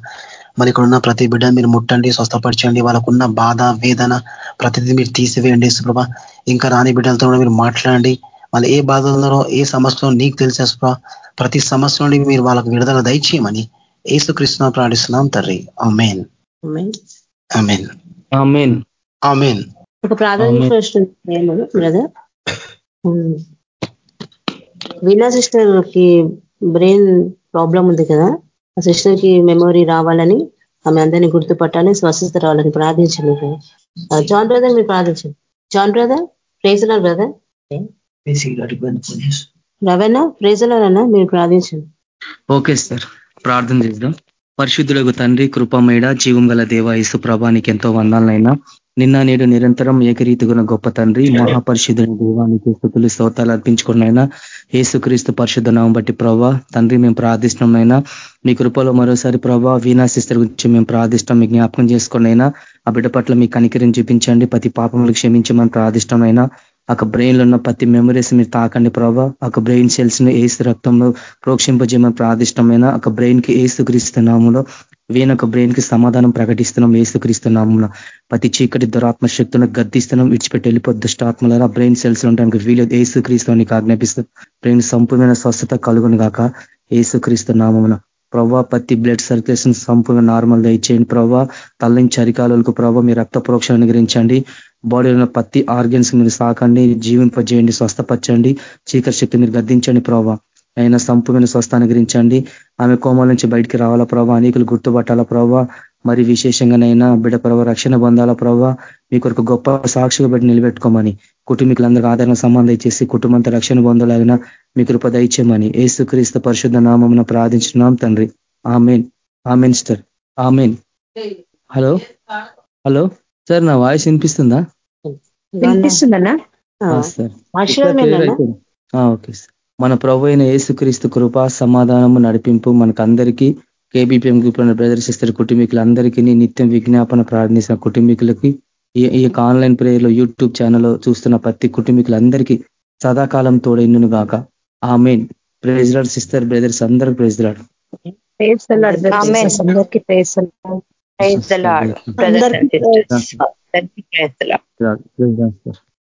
మరి ఇక్కడ ఉన్న ప్రతి బిడ్డను మీరు ముట్టండి స్వస్థపరచండి. వాళ్ళకున్న బాధ వేదన ప్రతిదీ మీరు తీసివేయండి ప్రభా ఇంకా రాని బిడ్డలతో కూడా మీరు మాట్లాడండి. వాళ్ళు ఏ బాధ ఉన్నారో ఏ సమస్యలో నీకు తెలిసేస్తా ప్రతి సమస్య నుండి మీరు వాళ్ళకు విడుదల దయచేయమని ఏసు కృష్ణ ప్రాణిస్తున్నాం తర్రి అమేన్ అమేన్ ఒక ప్రాధాన్య బ్రదర్ వీణా సిస్టర్కి బ్రెయిన్ ప్రాబ్లం ఉంది కదా ఆ సిస్టర్కి మెమొరీ రావాలని ఆమె అందరినీ గుర్తుపట్టాలి స్వస్థత రావాలని ప్రార్థించండి జాన్ బ్రదర్ మీరు ప్రార్థించండి. జాన్ బ్రదర్ ప్రేజలర్ బ్రదర్ రవేనా ప్రేజలర్ అన్నా మీరు ప్రార్థించండి. ఓకే సార్ ప్రార్థన చేద్దాం. పరిశుద్ధులకు తండ్రి కృపమేడ జీవం గల దేవ ఇసు ప్రభానికి ఎంతో వందాలనైనా నిన్న నేడు నిరంతరం ఏకరీతిగున గొప్ప తండ్రి మహాపరిశుద్ధుని దేవానికి స్థుతులు స్తోతాలు అర్పించుకున్నైనా ఏసుక్రీస్తు పరిశుద్ధ నామం బట్టి ప్రభా తండ్రి మేము ప్రార్థిష్టమైనా మీ కృపలో మరోసారి ప్రభా వీణా సిస్టర్ గురించి మేము ప్రార్థిష్టం మీ జ్ఞాపకం చేసుకున్నైనా ఆ బిడ్డ పట్ల మీ కనికరిని చూపించండి ప్రతి పాపములు క్షమించమని ప్రార్థిష్టమైనా ఒక బ్రెయిన్లో ఉన్న ప్రతి మెమరీస్ మీరు తాకండి ప్రభావ ఒక బ్రెయిన్ సెల్స్ను ఏసు రక్తంలో ప్రోక్షింపజేయమని ప్రార్థిష్టమైన ఒక బ్రెయిన్కి ఏసు క్రీస్తున్నాములో వీణొక బ్రెయిన్కి సమాధానం ప్రకటిస్తున్నాం. ఏసుక్రీస్తున్నాము ప్రతి చీకటి దురాత్మ శక్తులను గద్దిస్తున్నాం. విడిచిపెట్టి వెళ్ళిపోద్దు. దుష్టాత్మల బ్రెయిన్ సెల్స్ ఉండడానికి వీలు ఏసుక్రీస్తు నీకు ఆజ్ఞాపిస్తుంది బ్రెయిన్ సంపూర్ణమైన స్వస్థత కలుగును గాక. ఏసుక్రీస్తున్నామమున ప్రవ్వా ప్రతి బ్లడ్ సర్క్యులేషన్ సంపూర్ణ నార్మల్ దయచేయండి ప్రవ్వా తల్లించి చరికాలకు ప్రభావ మీ రక్త ప్రోక్షణ అనుగ్రహించండి. బాడీలో ప్రతి ఆర్గన్స్ మీరు సాకండి. జీవింపజేయండి. స్వస్థపరచండి. చీకటి శక్తి మీరు గద్దించండి ప్రభావ అయినా సంపూర్ణ స్వస్థాన్ని గురించండి. ఆమె కోమాల నుంచి బయటికి రావాలా ప్రభావ అనేకులు గుర్తుపట్టాలా ప్రభావ మరి విశేషంగానైనా బిడ్డ ప్రభావ రక్షణ పొందాలా ప్రభావ మీ కొరకు గొప్ప సాక్షిగా బట్టి నిలబెట్టుకోమని కుటుంబీకులందరికీ ఆదరణ సంబంధం చేసి కుటుంబంతో రక్షణ పొందలాగిన మీ కృప దయచేయమని ఏసుక్రీస్తు పరిశుద్ధ నామం ప్రార్థించున్నాం తండ్రి. ఆమెన్. ఆమెన్ స్టర్ ఆమెన్. హలో. హలో. సార్ నా వాయిస్ వినిపిస్తుందా? వినిపిస్తుందన్నా? సార్. Okay sir. మన ప్రభు అయిన ఏసుక్రీస్తు కృప సమాధానము నడిపింపు మనకందరికీ కేబీపీఎం గ్రూప్ బ్రదర్ సిస్టర్ కుటుంబీకులందరికీ నిత్యం విజ్ఞాపన ప్రార్థించిన కుటుంబీకులకి ఈ యొక్క ఆన్లైన్ ప్రేయర్లో యూట్యూబ్ ఛానల్ చూస్తున్న ప్రతి కుటుంబీకులందరికీ సదాకాలం తోడైండును గాక. ఆ మెయిన్ ప్రేజ్లాడ్ సిస్టర్ బ్రదర్స్ అందరూ అందరికీ ప్రేజ్ అందరికీ